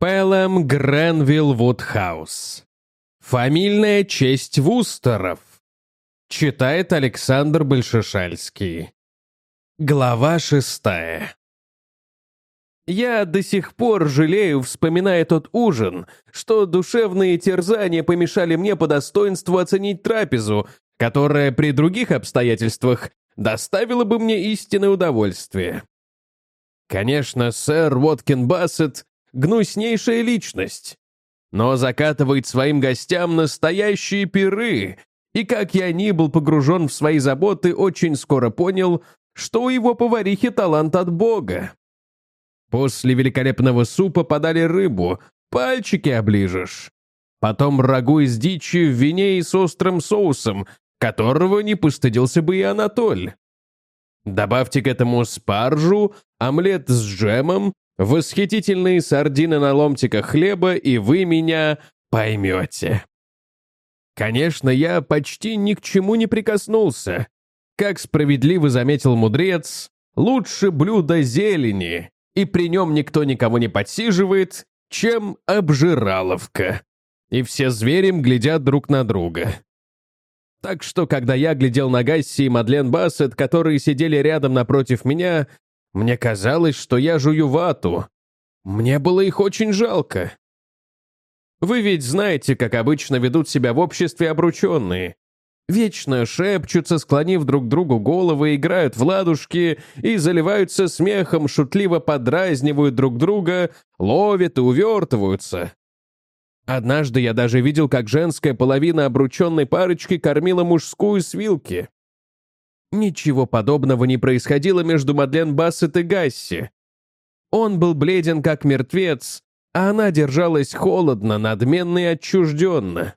Пэлэм Гренвилл Вудхаус. Фамильная честь Вустеров. Читает Александр Большешальский. Глава шестая. Я до сих пор жалею, вспоминая тот ужин, что душевные терзания помешали мне по достоинству оценить трапезу, которая при других обстоятельствах доставила бы мне истинное удовольствие. Конечно, сэр Уоткин Бассет — гнуснейшая личность, но закатывает своим гостям настоящие пиры, и как я ни был погружен в свои заботы, очень скоро понял, что у его поварихи талант от Бога. После великолепного супа подали рыбу, пальчики оближешь. Потом рагу из дичи в вине и с острым соусом, которого не постыдился бы и Анатоль. Добавьте к этому спаржу, омлет с джемом, восхитительные сардины на ломтиках хлеба, и вы меня поймете. Конечно, я почти ни к чему не прикоснулся. Как справедливо заметил мудрец, лучше блюдо зелени, и при нем никто никого не подсиживает, чем обжираловка. И все зверем глядят друг на друга. Так что, когда я глядел на Гасси и Мадлен Бассет, которые сидели рядом напротив меня, мне казалось, что я жую вату. Мне было их очень жалко. Вы ведь знаете, как обычно ведут себя в обществе обрученные. Вечно шепчутся, склонив друг другу головы, играют в ладушки и заливаются смехом, шутливо подразнивают друг друга, ловят и увертываются. Однажды я даже видел, как женская половина обрученной парочки кормила мужскую с вилки. Ничего подобного не происходило между Мадлен Бассет и Гасси. Он был бледен, как мертвец, а она держалась холодно, надменно и отчужденно.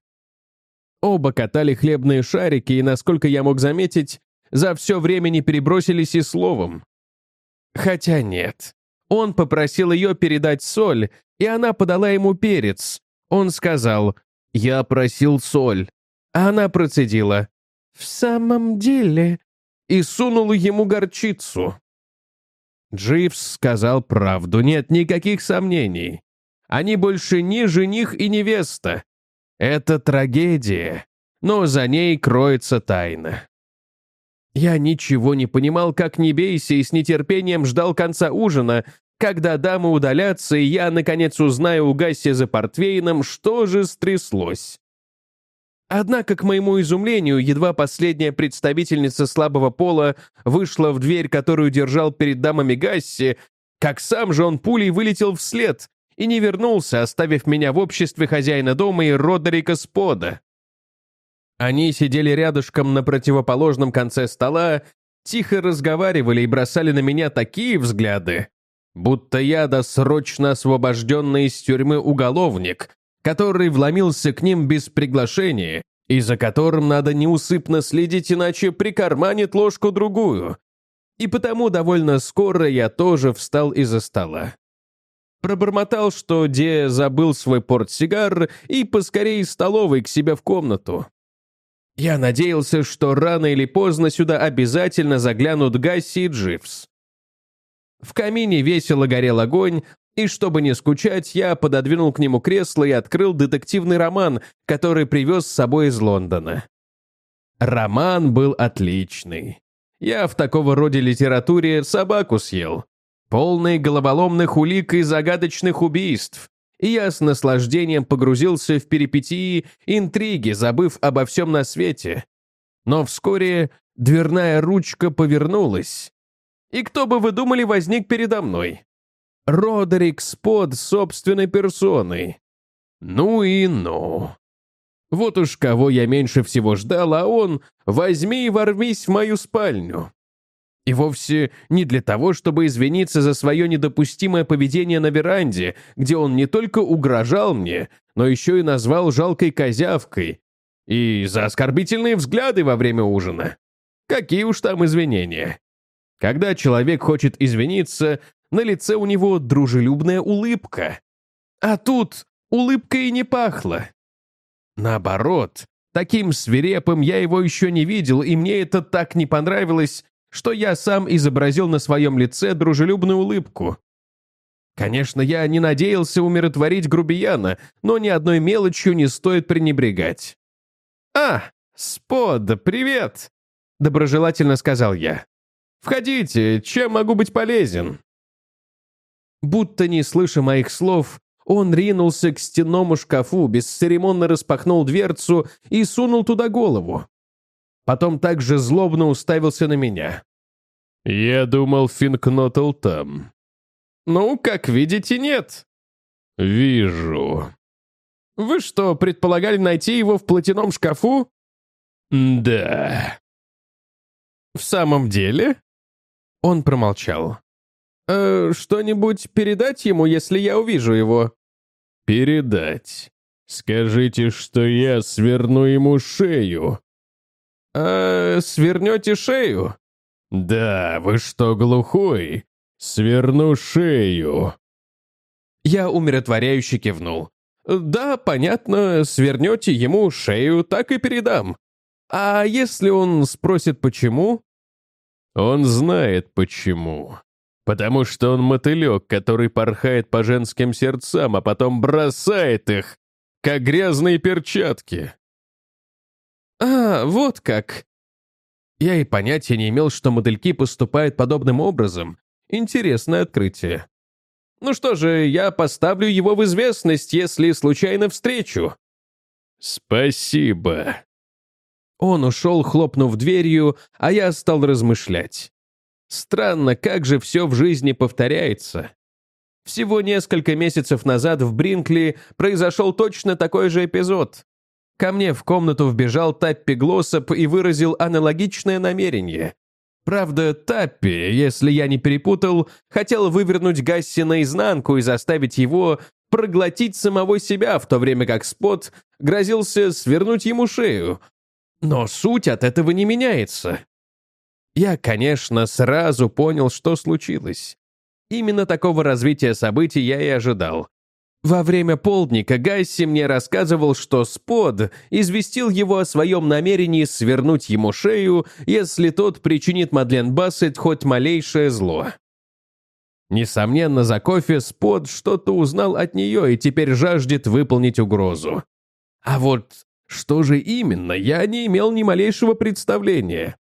Оба катали хлебные шарики и, насколько я мог заметить, за все время не перебросились и словом. Хотя нет. Он попросил ее передать соль, и она подала ему перец. Он сказал «Я просил соль», а она процедила «В самом деле...» и сунула ему горчицу. Дживс сказал правду, нет никаких сомнений. Они больше не жених и невеста, это трагедия, но за ней кроется тайна. Я ничего не понимал, как не бейся, и с нетерпением ждал конца ужина, когда дамы удалятся, и я, наконец, узнаю у Гасси за портвейном, что же стряслось. Однако, к моему изумлению, едва последняя представительница слабого пола вышла в дверь, которую держал перед дамами Гасси, как сам же он пулей вылетел вслед, и не вернулся, оставив меня в обществе хозяина дома и Родерика Спода. Они сидели рядышком на противоположном конце стола, тихо разговаривали и бросали на меня такие взгляды, будто я досрочно освобожденный из тюрьмы уголовник, который вломился к ним без приглашения и за которым надо неусыпно следить, иначе прикарманит ложку-другую. И потому довольно скоро я тоже встал из-за стола. Пробормотал, что Де забыл свой портсигар и поскорее из столовой к себе в комнату. Я надеялся, что рано или поздно сюда обязательно заглянут Гасси и Дживс. В камине весело горел огонь, и чтобы не скучать, я пододвинул к нему кресло и открыл детективный роман, который привез с собой из Лондона. Роман был отличный. Я в такого рода литературе собаку съел полный головоломных улик и загадочных убийств. И я с наслаждением погрузился в перипетии интриги, забыв обо всем на свете. Но вскоре дверная ручка повернулась. И кто бы вы думали, возник передо мной? Родерик Спод собственной персоной. Ну и ну. Вот уж кого я меньше всего ждал, а он «возьми и ворвись в мою спальню». И вовсе не для того, чтобы извиниться за свое недопустимое поведение на веранде, где он не только угрожал мне, но еще и назвал жалкой козявкой. И за оскорбительные взгляды во время ужина. Какие уж там извинения. Когда человек хочет извиниться, на лице у него дружелюбная улыбка. А тут улыбка и не пахла. Наоборот, таким свирепым я его еще не видел, и мне это так не понравилось, что я сам изобразил на своем лице дружелюбную улыбку. Конечно, я не надеялся умиротворить грубияна, но ни одной мелочью не стоит пренебрегать. «А, Спод, привет!» — доброжелательно сказал я. «Входите, чем могу быть полезен?» Будто не слыша моих слов, он ринулся к стенному шкафу, бесцеремонно распахнул дверцу и сунул туда голову. Потом также злобно уставился на меня. «Я думал, Финкнотл там». «Ну, как видите, нет». «Вижу». «Вы что, предполагали найти его в платяном шкафу?» «Да». «В самом деле?» Он промолчал. «Э, «Что-нибудь передать ему, если я увижу его?» «Передать. Скажите, что я сверну ему шею». «Э, свернете шею?» «Да, вы что, глухой? Сверну шею». Я умиротворяюще кивнул. «Да, понятно, свернете ему шею, так и передам. А если он спросит, почему?» «Он знает, почему. Потому что он мотылек, который порхает по женским сердцам, а потом бросает их, как грязные перчатки». «А, вот как!» Я и понятия не имел, что модельки поступают подобным образом. Интересное открытие. Ну что же, я поставлю его в известность, если случайно встречу. Спасибо. Он ушел, хлопнув дверью, а я стал размышлять. Странно, как же все в жизни повторяется. Всего несколько месяцев назад в Бринкли произошел точно такой же эпизод. Ко мне в комнату вбежал Таппи Глоссоп и выразил аналогичное намерение. Правда, Таппи, если я не перепутал, хотел вывернуть Гасси наизнанку и заставить его проглотить самого себя, в то время как Спот грозился свернуть ему шею. Но суть от этого не меняется. Я, конечно, сразу понял, что случилось. Именно такого развития событий я и ожидал. Во время полдника Гасси мне рассказывал, что Спод известил его о своем намерении свернуть ему шею, если тот причинит Мадлен Бассет хоть малейшее зло. Несомненно, за кофе Спод что-то узнал от нее и теперь жаждет выполнить угрозу. А вот что же именно, я не имел ни малейшего представления.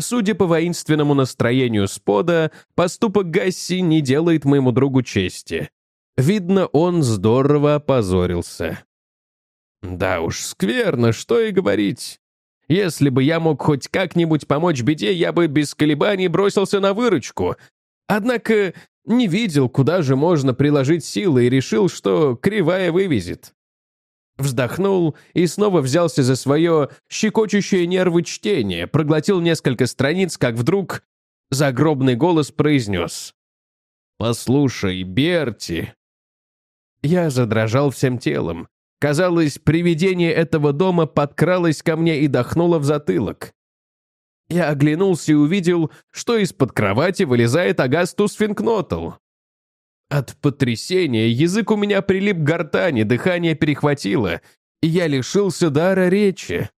Судя по воинственному настроению Спода, поступок Гасси не делает моему другу чести. Видно, он здорово опозорился. Да уж, скверно, что и говорить. Если бы я мог хоть как-нибудь помочь беде, я бы без колебаний бросился на выручку. Однако не видел, куда же можно приложить силы, и решил, что кривая вывезет. Вздохнул и снова взялся за свое щекочущее нервы чтение, проглотил несколько страниц, как вдруг загробный голос произнес. «Послушай, Берти, я задрожал всем телом. Казалось, привидение этого дома подкралось ко мне и дохнуло в затылок. Я оглянулся и увидел, что из-под кровати вылезает Агастус Финкнотл. От потрясения язык у меня прилип к гортани, дыхание перехватило, и я лишился дара речи.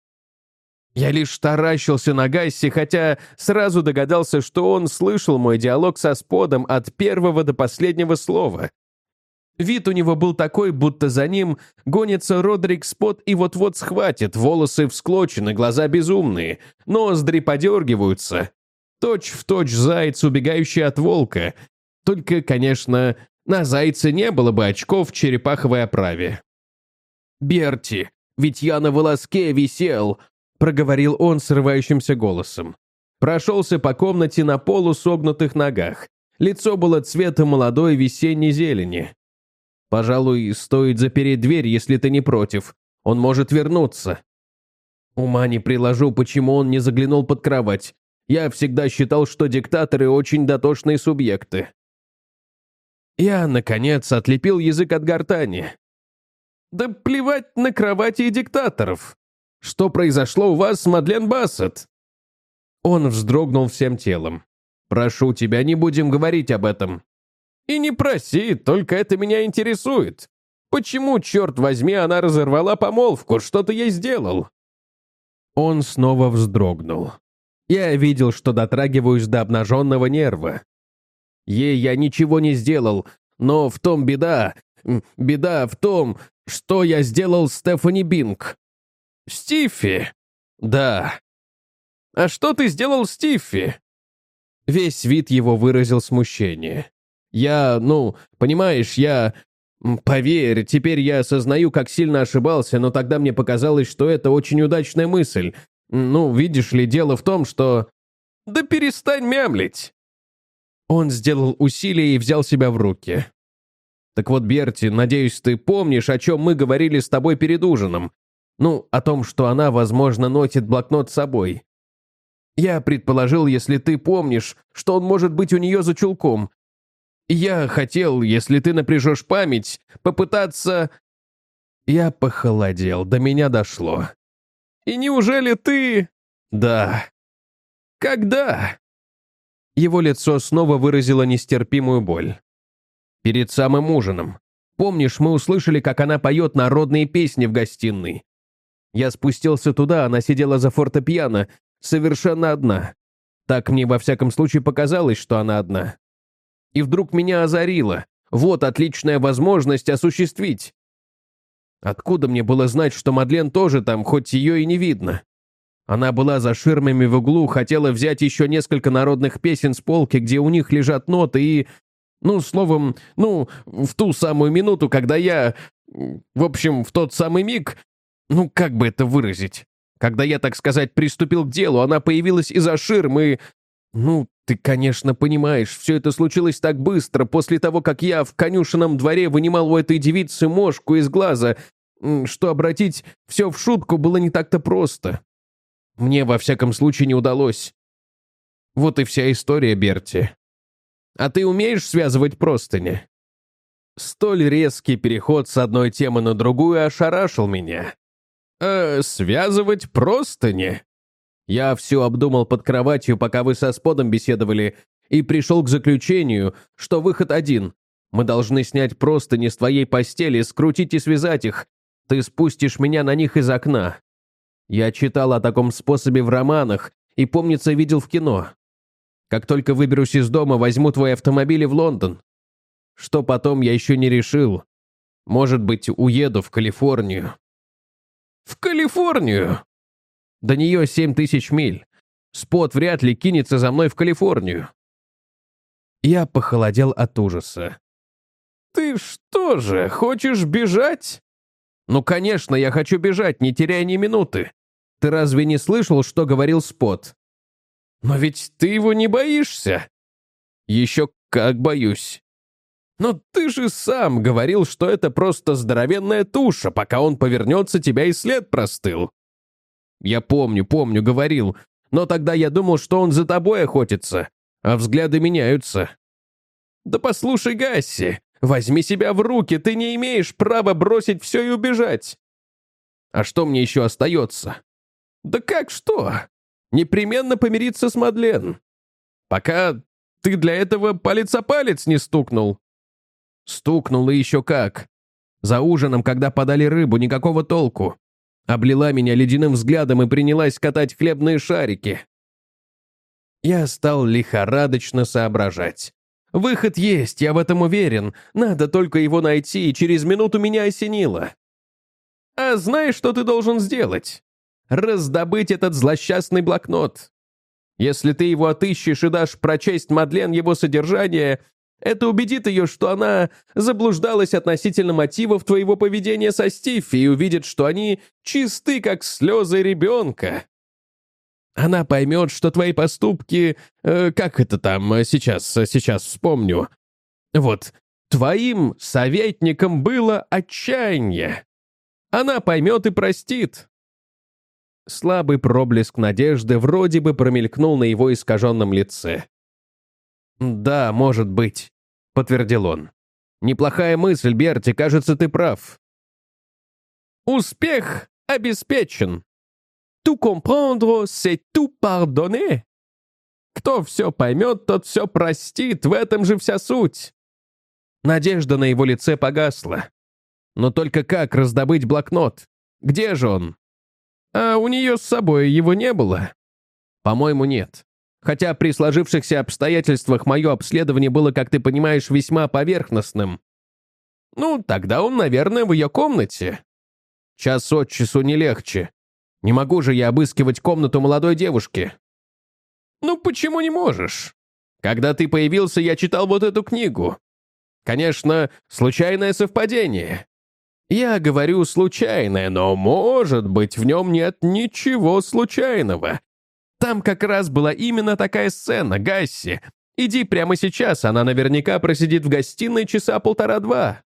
Я лишь таращился на Гасси, хотя сразу догадался, что он слышал мой диалог со Сподом от первого до последнего слова. Вид у него был такой, будто за ним гонится Родрик Спот и вот-вот схватит, волосы всклочены, глаза безумные, ноздри подергиваются. Точь в точь заяц, убегающий от волка. Только, конечно, на зайце не было бы очков в черепаховой оправе. «Берти, ведь я на волоске висел», — проговорил он срывающимся голосом. Прошелся по комнате на полу согнутых ногах. Лицо было цвета молодой весенней зелени. Пожалуй, стоит запереть дверь, если ты не против. Он может вернуться. Ума не приложу, почему он не заглянул под кровать. Я всегда считал, что диктаторы очень дотошные субъекты. Я, наконец, отлепил язык от гортани. Да плевать на кровати и диктаторов. Что произошло у вас с Мадлен Бассет? Он вздрогнул всем телом. Прошу тебя, не будем говорить об этом. И не проси, только это меня интересует. Почему, черт возьми, она разорвала помолвку? Что-то ей сделал?» Он снова вздрогнул. Я видел, что дотрагиваюсь до обнаженного нерва. Ей я ничего не сделал, Но в том беда, беда в том, что я сделал Стефани Бинг. Стиффи? Да. А что ты сделал Стиффи? Весь вид его выразил смущение. Я, ну, понимаешь, я... Поверь, теперь я осознаю, как сильно ошибался, но тогда мне показалось, что это очень удачная мысль. Ну, видишь ли, дело в том, что... Да перестань мямлить! Он сделал усилие и взял себя в руки. Так вот, Берти, надеюсь, ты помнишь, о чем мы говорили с тобой перед ужином. Ну, о том, что она, возможно, носит блокнот с собой. Я предположил, если ты помнишь, что он может быть у нее за чулком. Я хотел, если ты напряжешь память, попытаться... Я похолодел, до меня дошло. И неужели ты... Да. Когда? Его лицо снова выразило нестерпимую боль. Перед самым ужином. Помнишь, мы услышали, как она поет народные песни в гостиной? Я спустился туда, она сидела за фортепиано, совершенно одна. Так мне во всяком случае показалось, что она одна. И вдруг меня озарило. Вот отличная возможность осуществить. Откуда мне было знать, что Мадлен тоже там, хоть ее и не видно? Она была за ширмами в углу, хотела взять еще несколько народных песен с полки, где у них лежат ноты, и... Ну, словом, ну, в ту самую минуту, когда я... В общем, в тот самый миг... Ну, как бы это выразить? Когда я, так сказать, приступил к делу, она появилась из-за ширмы. Ну, ты, конечно, понимаешь, все это случилось так быстро, после того, как я в конюшенном дворе вынимал у этой девицы мошку из глаза, что обратить все в шутку было не так-то просто. Мне, во всяком случае, не удалось. Вот и вся история, Берти. А ты умеешь связывать простыни? Столь резкий переход с одной темы на другую ошарашил меня. «Э, связывать простыни?» Я все обдумал под кроватью, пока вы со Сподом беседовали, и пришел к заключению, что выход один. Мы должны снять простыни с твоей постели, скрутить и связать их. Ты спустишь меня на них из окна. Я читал о таком способе в романах и, помнится, видел в кино. Как только выберусь из дома, возьму твой автомобиль в Лондон. Что потом, я еще не решил. Может быть, уеду в Калифорнию. В Калифорнию? До нее семь тысяч миль. Спот вряд ли кинется за мной в Калифорнию. Я похолодел от ужаса. «Ты что же, хочешь бежать?» «Ну, конечно, я хочу бежать, не теряя ни минуты. Ты разве не слышал, что говорил Спот?» «Но ведь ты его не боишься?» «Еще как боюсь. Но ты же сам говорил, что это просто здоровенная туша, пока он повернется, тебя и след простыл. Я помню, помню, говорил, но тогда я думал, что он за тобой охотится, а взгляды меняются. Да послушай, Гасси, возьми себя в руки, ты не имеешь права бросить все и убежать. А что мне еще остается? Да как что? Непременно помириться с Мадлен. Пока ты для этого палец о палец не стукнул. Стукнула еще как. За ужином, когда подали рыбу, никакого толку. Облила меня ледяным взглядом и принялась катать хлебные шарики. Я стал лихорадочно соображать. Выход есть, я в этом уверен. Надо только его найти, и через минуту меня осенило. А знаешь, что ты должен сделать? Раздобыть этот злосчастный блокнот. Если ты его отыщешь и дашь прочесть Мадлен его содержание, это убедит ее, что она заблуждалась относительно мотивов твоего поведения со Стиффи и увидит, что они чисты, как слезы ребенка. Она поймет, что твои поступки... Э, как это там э, сейчас, э, сейчас вспомню. Вот, твоим советником было отчаяние. Она поймет и простит. Слабый проблеск надежды вроде бы промелькнул на его искаженном лице. «Да, может быть», — подтвердил он. «Неплохая мысль, Берти, кажется, ты прав». «Успех обеспечен. Tout comprendre, c'est tout pardonner». Кто все поймет, тот все простит, в этом же вся суть. Надежда на его лице погасла. Но только как раздобыть блокнот? Где же он? А у нее с собой его не было? По-моему, нет. Хотя при сложившихся обстоятельствах мое обследование было, как ты понимаешь, весьма поверхностным. Ну, тогда он, наверное, в ее комнате. Час от часу не легче. Не могу же я обыскивать комнату молодой девушки. Ну, почему не можешь? Когда ты появился, я читал вот эту книгу. Конечно, случайное совпадение. Я говорю случайное, но, может быть, в нем нет ничего случайного. Там как раз была именно такая сцена, Гасси. Иди прямо сейчас, она наверняка просидит в гостиной часа полтора-два.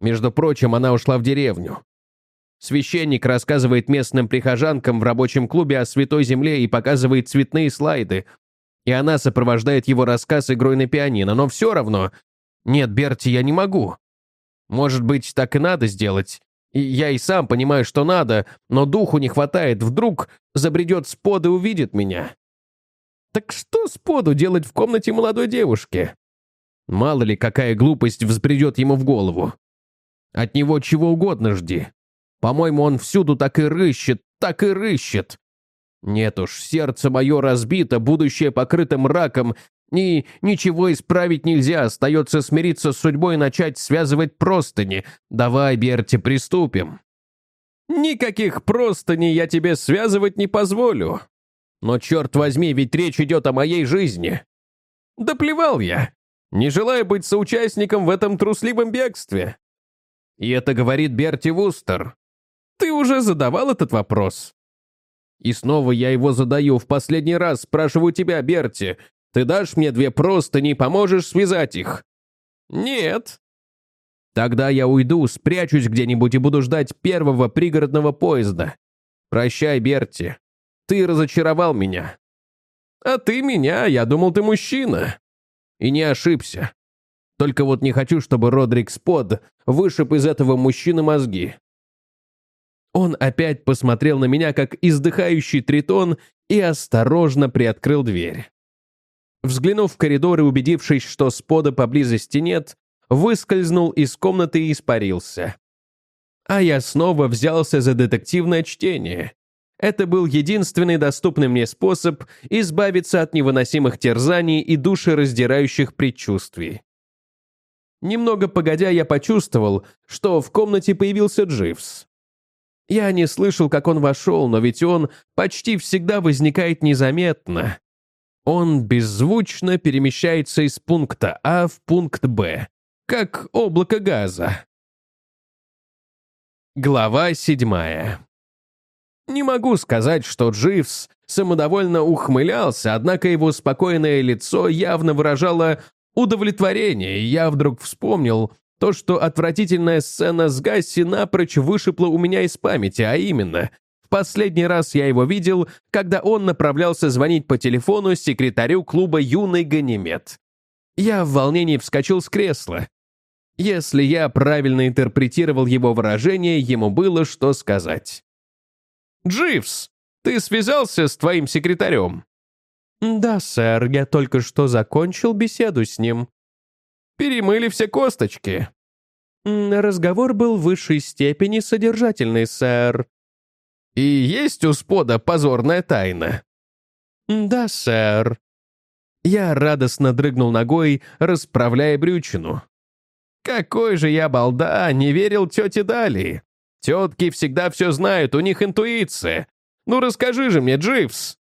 Между прочим, она ушла в деревню. Священник рассказывает местным прихожанкам в рабочем клубе о Святой Земле и показывает цветные слайды. И она сопровождает его рассказ игрой на пианино, но все равно... Нет, Берти, я не могу. Может быть, так и надо сделать. И я и сам понимаю, что надо, но духу не хватает. Вдруг забредет спод и увидит меня. Так что споду делать в комнате молодой девушки? Мало ли, какая глупость взбредет ему в голову. От него чего угодно жди. По-моему, он всюду так и рыщет, так и рыщет. Нет уж, сердце мое разбито, будущее покрыто мраком, и ничего исправить нельзя, остается смириться с судьбой и начать связывать простыни. Давай, Берти, приступим. Никаких простыней я тебе связывать не позволю. Но, черт возьми, ведь речь идет о моей жизни. Да плевал я. Не желаю быть соучастником в этом трусливом бегстве. И это говорит Берти Вустер. Ты уже задавал этот вопрос? И снова я его задаю. В последний раз спрашиваю тебя, Берти. Ты дашь мне две простыни, поможешь связать их? Нет. Тогда я уйду, спрячусь где-нибудь и буду ждать первого пригородного поезда. Прощай, Берти. Ты разочаровал меня. А ты меня, я думал, ты мужчина. И не ошибся. Только вот не хочу, чтобы Родрик Спод вышиб из этого мужчины мозги. Он опять посмотрел на меня, как издыхающий тритон, и осторожно приоткрыл дверь. Взглянув в коридор и убедившись, что спода поблизости нет, выскользнул из комнаты и испарился. А я снова взялся за детективное чтение. Это был единственный доступный мне способ избавиться от невыносимых терзаний и душераздирающих предчувствий. Немного погодя, я почувствовал, что в комнате появился Дживс. Я не слышал, как он вошел, но ведь он почти всегда возникает незаметно. Он беззвучно перемещается из пункта А в пункт Б, как облако газа. Глава седьмая. Не могу сказать, что Дживс самодовольно ухмылялся, однако его спокойное лицо явно выражало удовлетворение, и я вдруг вспомнил, то, что отвратительная сцена с Гасси напрочь вышибла у меня из памяти, а именно, последний раз я его видел, когда он направлялся звонить по телефону секретарю клуба «Юный Ганимед». Я в волнении вскочил с кресла. Если я правильно интерпретировал его выражение, ему было что сказать. «Дживс, ты связался с твоим секретарем?» «Да, сэр, я только что закончил беседу с ним», Перемыли все косточки. Разговор был в высшей степени содержательный, сэр. И есть у спода позорная тайна? Да, сэр. Я радостно дрыгнул ногой, расправляя брючину. Какой же я балда, не верил тете Дали. Тетки всегда все знают, у них интуиция. Ну расскажи же мне, Дживс.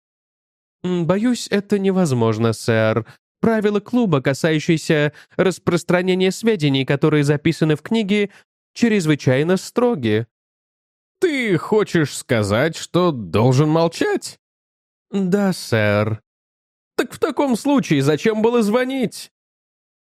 Боюсь, это невозможно, сэр. Правила клуба, касающиеся распространения сведений, которые записаны в книге, чрезвычайно строги. Ты хочешь сказать, что должен молчать? Да, сэр. Так в таком случае зачем было звонить?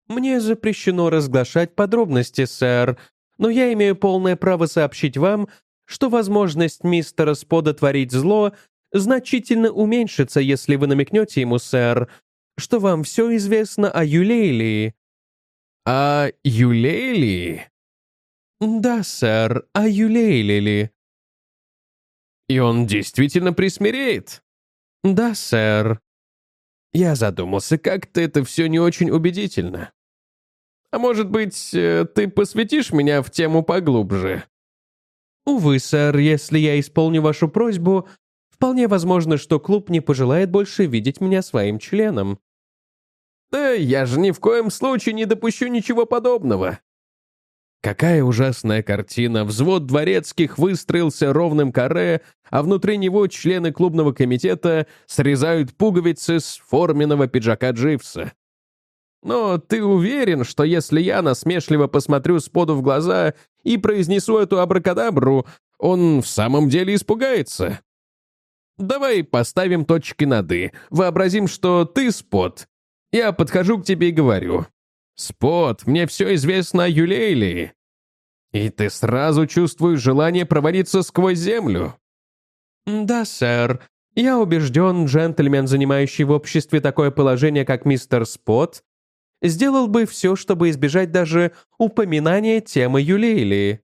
Мне запрещено разглашать подробности, сэр, но я имею полное право сообщить вам, что возможность мистера Спода творить зло значительно уменьшится, если вы намекнете ему, сэр, что вам все известно о Юлейлии». «О Юлейлии?» «Да, сэр, о Юлейлили». «И он действительно присмиреет?» «Да, сэр». Я задумался, как-то это все не очень убедительно. А может быть, э, ты посвятишь меня в тему поглубже? Увы, сэр, если я исполню вашу просьбу, Вполне возможно, что клуб не пожелает больше видеть меня своим членом. Да я же ни в коем случае не допущу ничего подобного. Какая ужасная картина. Взвод дворецких выстроился ровным каре, а внутри него члены клубного комитета срезают пуговицы с форменного пиджака Дживса. Но ты уверен, что если я насмешливо посмотрю споду в глаза и произнесу эту абракадабру, он в самом деле испугается? Давай поставим точки над «и». Вообразим, что ты спот. Я подхожу к тебе и говорю. «Спот, мне все известно о Юлейлии». И ты сразу чувствуешь желание провалиться сквозь землю. «Да, сэр. Я убежден, джентльмен, занимающий в обществе такое положение, как мистер Спот, сделал бы все, чтобы избежать даже упоминания темы Юлейлии.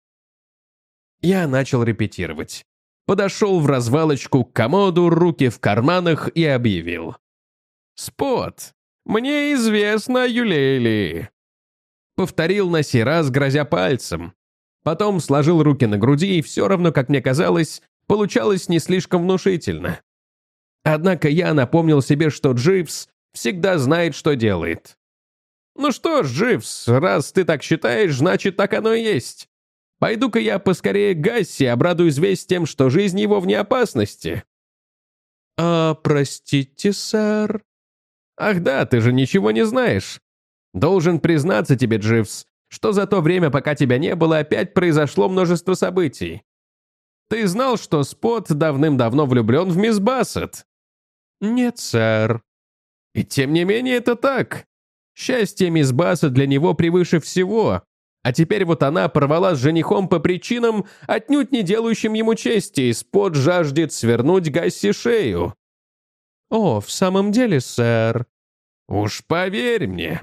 Я начал репетировать. Подошел в развалочку к комоду, руки в карманах и объявил. «Спот, мне известно о Юлейлии». Повторил на сей раз, грозя пальцем. Потом сложил руки на груди, и все равно, как мне казалось, получалось не слишком внушительно. Однако я напомнил себе, что Дживс всегда знает, что делает. «Ну что ж, Дживс, раз ты так считаешь, значит, так оно и есть. Пойду-ка я поскорее Гасси обрадую известием, что жизнь его вне опасности». «А, простите, сэр?» «Ах да, ты же ничего не знаешь. Должен признаться тебе, Дживс, что за то время, пока тебя не было, опять произошло множество событий. Ты знал, что Спот давным-давно влюблен в мисс Бассет?» «Нет, сэр». «И тем не менее это так. Счастье мисс Бассет для него превыше всего. А теперь вот она порвала с женихом по причинам, отнюдь не делающим ему чести, и Спот жаждет свернуть Гасси шею». «О, в самом деле, сэр». «Уж поверь мне.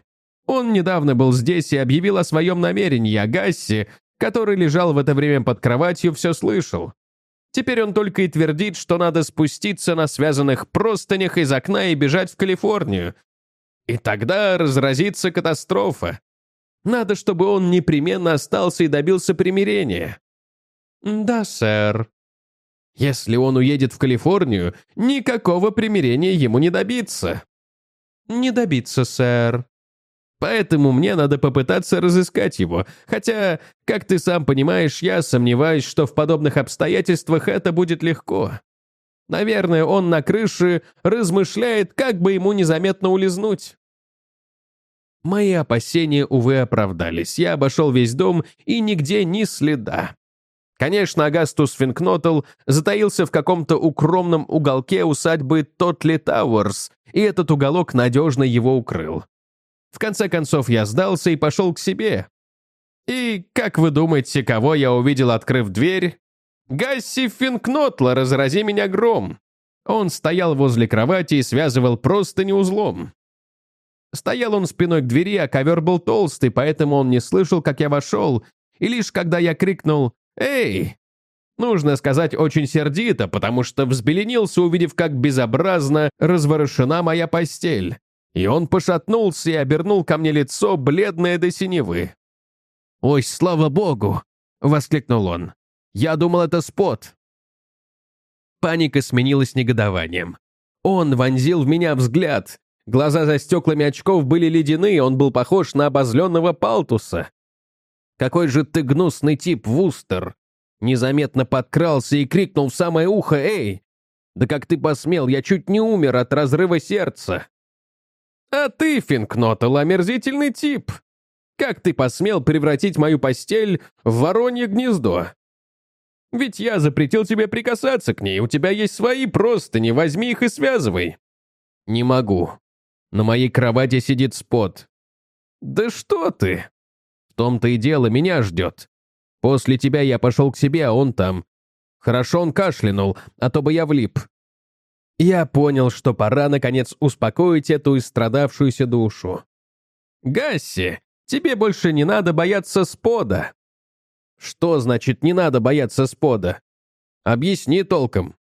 Он недавно был здесь и объявил о своем намерении, а Гасси, который лежал в это время под кроватью, все слышал. Теперь он только и твердит, что надо спуститься на связанных простынях из окна и бежать в Калифорнию. И тогда разразится катастрофа. Надо, чтобы он непременно остался и добился примирения. Да, сэр. Если он уедет в Калифорнию, никакого примирения ему не добиться. Не добиться, сэр. Поэтому мне надо попытаться разыскать его, хотя, как ты сам понимаешь, я сомневаюсь, что в подобных обстоятельствах это будет легко. Наверное, он на крыше размышляет, как бы ему незаметно улизнуть. Мои опасения, увы, оправдались. Я обошел весь дом, и нигде ни следа. Конечно, Агастус Финкнотл затаился в каком-то укромном уголке усадьбы Тотли Тауэрс, и этот уголок надежно его укрыл. В конце концов, я сдался и пошел к себе. И, как вы думаете, кого я увидел, открыв дверь? Гасси Финкнотла, разрази меня гром. Он стоял возле кровати и связывал простыни узлом. Стоял он спиной к двери, а ковер был толстый, поэтому он не слышал, как я вошел, и лишь когда я крикнул «Эй!», нужно сказать очень сердито, потому что взбеленился, увидев, как безобразно разворошена моя постель. И он пошатнулся и обернул ко мне лицо, бледное до синевы. «Ой, слава богу!» — воскликнул он. «Я думал, это спот!» Паника сменилась негодованием. Он вонзил в меня взгляд, Глаза за стеклами очков были ледяные, он был похож на обозленного палтуса. «Какой же ты гнусный тип, Вустер!» Незаметно подкрался и крикнул в самое ухо «Эй! Да как ты посмел, я чуть не умер от разрыва сердца!» «А ты, Финкнотл, омерзительный тип! Как ты посмел превратить мою постель в воронье гнездо? Ведь я запретил тебе прикасаться к ней, у тебя есть свои простыни, возьми их и связывай». «Не могу. На моей кровати сидит спот. Да что ты? В том-то и дело, меня ждет. После тебя я пошел к себе, а он там. Хорошо он кашлянул, а то бы я влип. Я понял, что пора, наконец, успокоить эту истрадавшуюся душу. «Гасси, тебе больше не надо бояться спода». «Что значит «не надо бояться спода»? Объясни толком».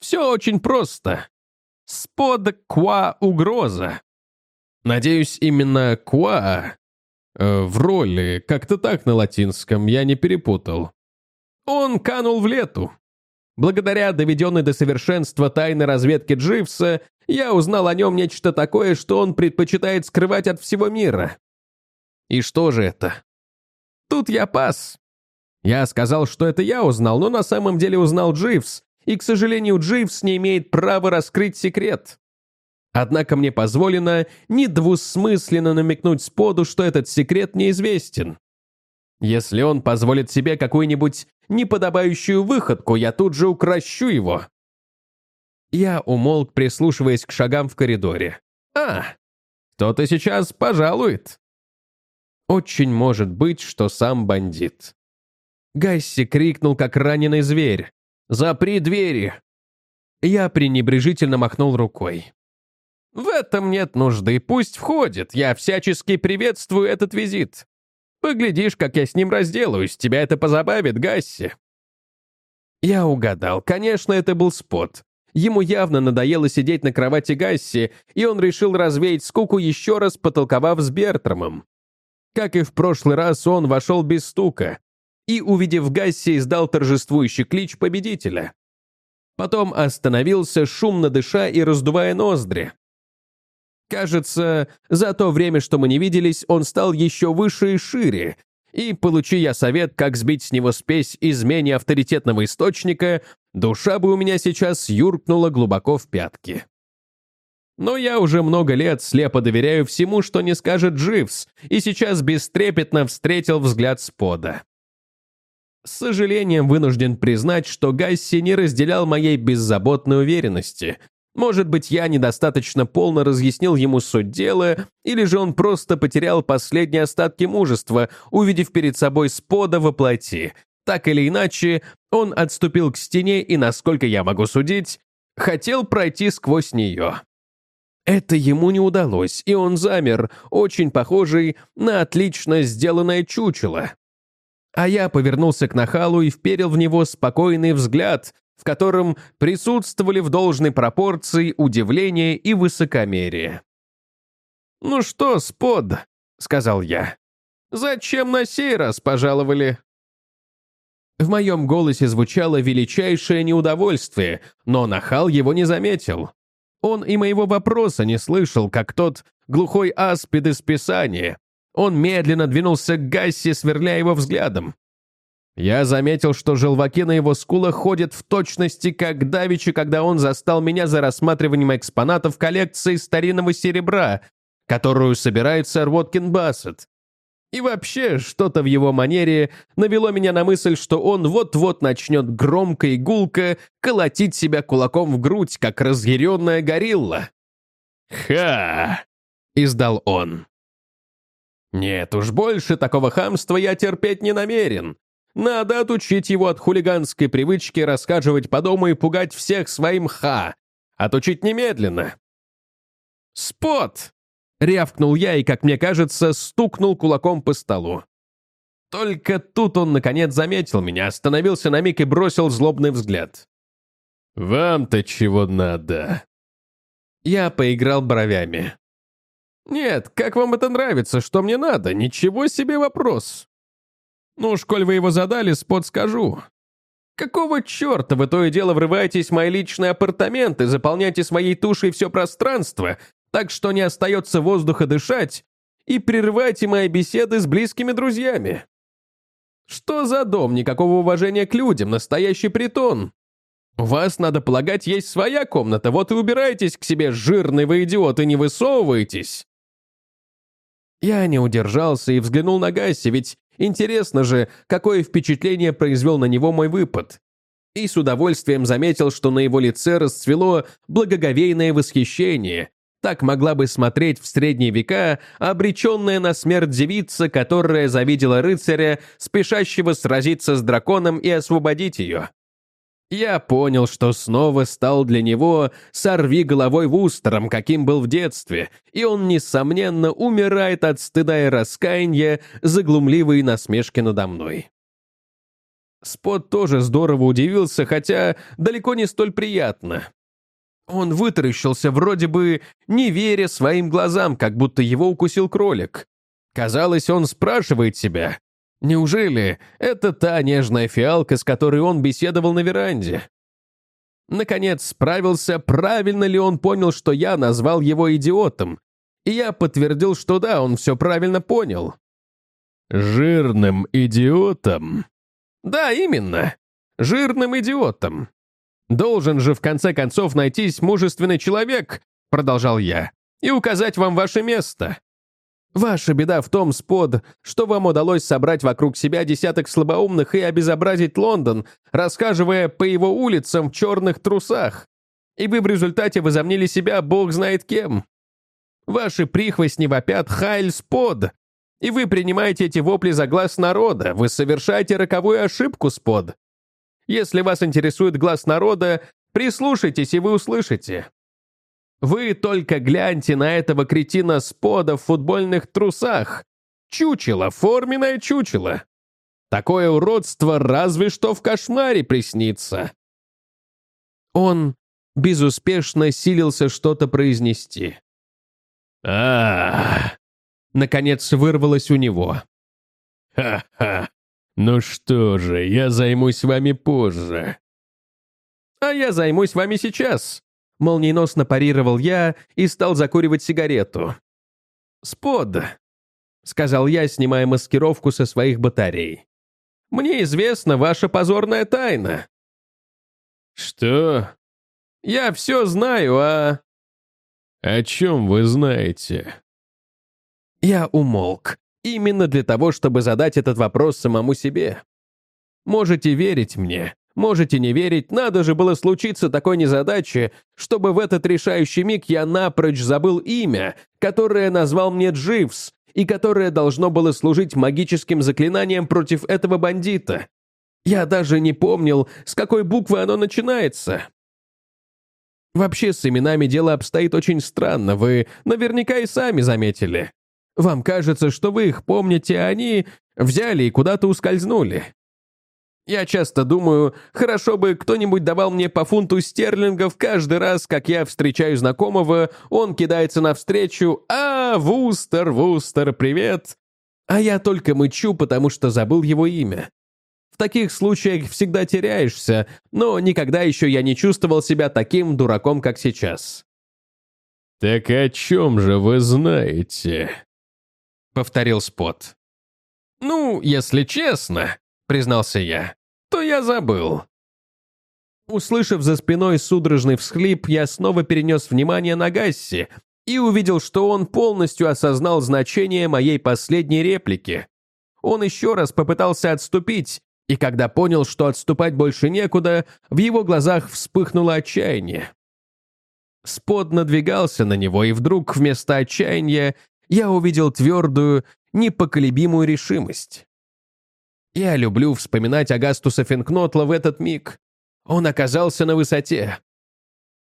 «Все очень просто. Спод ква угроза. Надеюсь, именно ква э, в роли, как-то так на латинском, я не перепутал. Он канул в лету. Благодаря доведенной до совершенства тайной разведки Дживса, я узнал о нем нечто такое, что он предпочитает скрывать от всего мира. И что же это? Тут я пас. Я сказал, что это я узнал, но на самом деле узнал Дживс, и, к сожалению, Дживс не имеет права раскрыть секрет. Однако мне позволено недвусмысленно намекнуть Споду, что этот секрет неизвестен. Если он позволит себе какую-нибудь неподобающую выходку, я тут же укращу его. Я умолк, прислушиваясь к шагам в коридоре. А, кто-то сейчас пожалует. Очень может быть, что сам бандит. Гасси крикнул, как раненый зверь. «Запри двери!» Я пренебрежительно махнул рукой. «В этом нет нужды, пусть входит, я всячески приветствую этот визит. Поглядишь, как я с ним разделаюсь, тебя это позабавит, Гасси». Я угадал, конечно, это был спот. Ему явно надоело сидеть на кровати Гасси, и он решил развеять скуку еще раз, потолковав с Бертрамом. Как и в прошлый раз, он вошел без стука и, увидев Гасси, издал торжествующий клич победителя. Потом остановился, шумно дыша и раздувая ноздри. Кажется, за то время, что мы не виделись, он стал еще выше и шире, и, получи я совет, как сбить с него спесь из менее авторитетного источника, душа бы у меня сейчас юркнула глубоко в пятки. Но я уже много лет слепо доверяю всему, что не скажет Дживс, и сейчас бестрепетно встретил взгляд Спода. С сожалением вынужден признать, что Гасси не разделял моей беззаботной уверенности, может быть, я недостаточно полно разъяснил ему суть дела, или же он просто потерял последние остатки мужества, увидев перед собой спода во плоти. Так или иначе, он отступил к стене и, насколько я могу судить, хотел пройти сквозь нее. Это ему не удалось, и он замер, очень похожий на отлично сделанное чучело. А я повернулся к нахалу и вперил в него спокойный взгляд, в котором присутствовали в должной пропорции удивление и высокомерие. «Ну что, спод», — сказал я, — «зачем на сей раз пожаловали?» В моем голосе звучало величайшее неудовольствие, но нахал его не заметил. Он и моего вопроса не слышал, как тот глухой аспид из Писания. Он медленно двинулся к Гасси, сверляя его взглядом. Я заметил, что желваки на его скулах ходят в точности, как давичи, когда он застал меня за рассматриванием экспонатов коллекции старинного серебра, которую собирает сэр Уоткин Бассет. И вообще, что-то в его манере навело меня на мысль, что он вот-вот начнет громко и гулко колотить себя кулаком в грудь, как разъяренная горилла. «Ха!» — издал он. «Нет уж, больше такого хамства я терпеть не намерен. Надо отучить его от хулиганской привычки рассказывать по дому и пугать всех своим ха. Отучить немедленно. «Спот!» — рявкнул я и, как мне кажется, стукнул кулаком по столу. Только тут он, наконец, заметил меня, остановился на миг и бросил злобный взгляд. «Вам-то чего надо?» Я поиграл бровями. «Нет, как вам это нравится? Что мне надо? Ничего себе вопрос!» Ну уж, коль вы его задали, спот скажу. Какого черта вы то и дело врываетесь в мои личные апартаменты, заполняете своей тушей все пространство, так что не остается воздуха дышать, и прерываете мои беседы с близкими друзьями? Что за дом, никакого уважения к людям, настоящий притон? Вас, надо полагать, есть своя комната, вот и убирайтесь к себе, жирный вы идиот, и не высовывайтесь. Я не удержался и взглянул на Гасси, ведь Интересно же, какое впечатление произвел на него мой выпад. И с удовольствием заметил, что на его лице расцвело благоговейное восхищение. Так могла бы смотреть в средние века обреченная на смерть девица, которая завидела рыцаря, спешащего сразиться с драконом и освободить ее. Я понял, что снова стал для него «сорви головой вустером», каким был в детстве, и он, несомненно, умирает от стыда и раскаяния за глумливые насмешки надо мной. Спот тоже здорово удивился, хотя далеко не столь приятно. Он вытаращился, вроде бы не веря своим глазам, как будто его укусил кролик. Казалось, он спрашивает себя, Неужели это та нежная фиалка, с которой он беседовал на веранде? Наконец справился, правильно ли он понял, что я назвал его идиотом. И я подтвердил, что да, он все правильно понял. «Жирным идиотом?» «Да, именно. Жирным идиотом. Должен же в конце концов найтись мужественный человек, продолжал я, и указать вам ваше место. Ваша беда в том, Спод, что вам удалось собрать вокруг себя десяток слабоумных и обезобразить Лондон, расхаживая по его улицам в черных трусах. И вы в результате возомнили себя бог знает кем. Ваши прихвостни вопят «Хайль Спод!» И вы принимаете эти вопли за глаз народа. Вы совершаете роковую ошибку, Спод. Если вас интересует глаз народа, прислушайтесь, и вы услышите. Вы только гляньте на этого кретина Спода в футбольных трусах. Чучело, форменное чучело. Такое уродство разве что в кошмаре приснится. Он безуспешно силился что-то произнести. а, Наконец вырвалось у него. «Ха-ха! Ну что же, я займусь вами позже». «А я займусь вами сейчас», Молниеносно парировал я и стал закуривать сигарету. «Спод», — сказал я, снимая маскировку со своих батарей. «Мне известна ваша позорная тайна». «Что?» «Я все знаю, а...» «О чем вы знаете?» Я умолк, именно для того, чтобы задать этот вопрос самому себе. Можете верить мне, Можете не верить, надо же было случиться такой незадаче, чтобы в этот решающий миг я напрочь забыл имя, которое назвал мне Дживс, и которое должно было служить магическим заклинанием против этого бандита. Я даже не помнил, с какой буквы оно начинается. Вообще, с именами дело обстоит очень странно, вы наверняка и сами заметили. Вам кажется, что вы их помните, а они взяли и куда-то ускользнули. Я часто думаю, хорошо бы кто-нибудь давал мне по фунту стерлингов каждый раз, как я встречаю знакомого, он кидается навстречу «А, Вустер, Вустер, привет!» А я только мычу, потому что забыл его имя. В таких случаях всегда теряешься, но никогда еще я не чувствовал себя таким дураком, как сейчас. «Так о чем же вы знаете?» — повторил Спот. «Ну, если честно», — признался я, — «то я забыл». Услышав за спиной судорожный всхлип, я снова перенес внимание на Гасси и увидел, что он полностью осознал значение моей последней реплики. Он еще раз попытался отступить, и когда понял, что отступать больше некуда, в его глазах вспыхнуло отчаяние. Спод надвигался на него, и вдруг вместо отчаяния я увидел твердую, непоколебимую решимость. Я люблю вспоминать Агастуса Финкнотла в этот миг. Он оказался на высоте.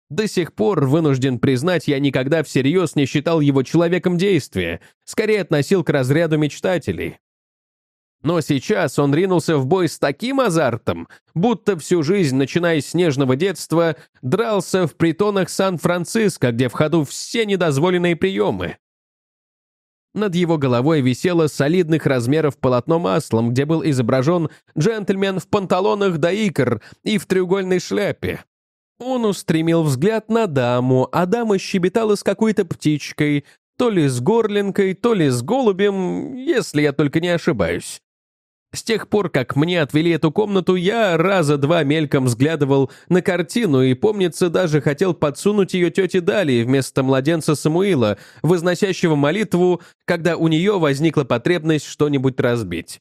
До сих пор, вынужден признать, я никогда всерьез не считал его человеком действия, скорее относил к разряду мечтателей. Но сейчас он ринулся в бой с таким азартом, будто всю жизнь, начиная с снежного детства, дрался в притонах Сан-Франциско, где в ходу все недозволенные приемы. Над его головой висело солидных размеров полотно маслом, где был изображен джентльмен в панталонах до икр и в треугольной шляпе. Он устремил взгляд на даму, а дама щебетала с какой-то птичкой, то ли с горлинкой, то ли с голубем, если я только не ошибаюсь. С тех пор, как мне отвели эту комнату, я раза два мельком взглядывал на картину и, помнится, даже хотел подсунуть ее тете Дали вместо младенца Самуила, возносящего молитву, когда у нее возникла потребность что-нибудь разбить.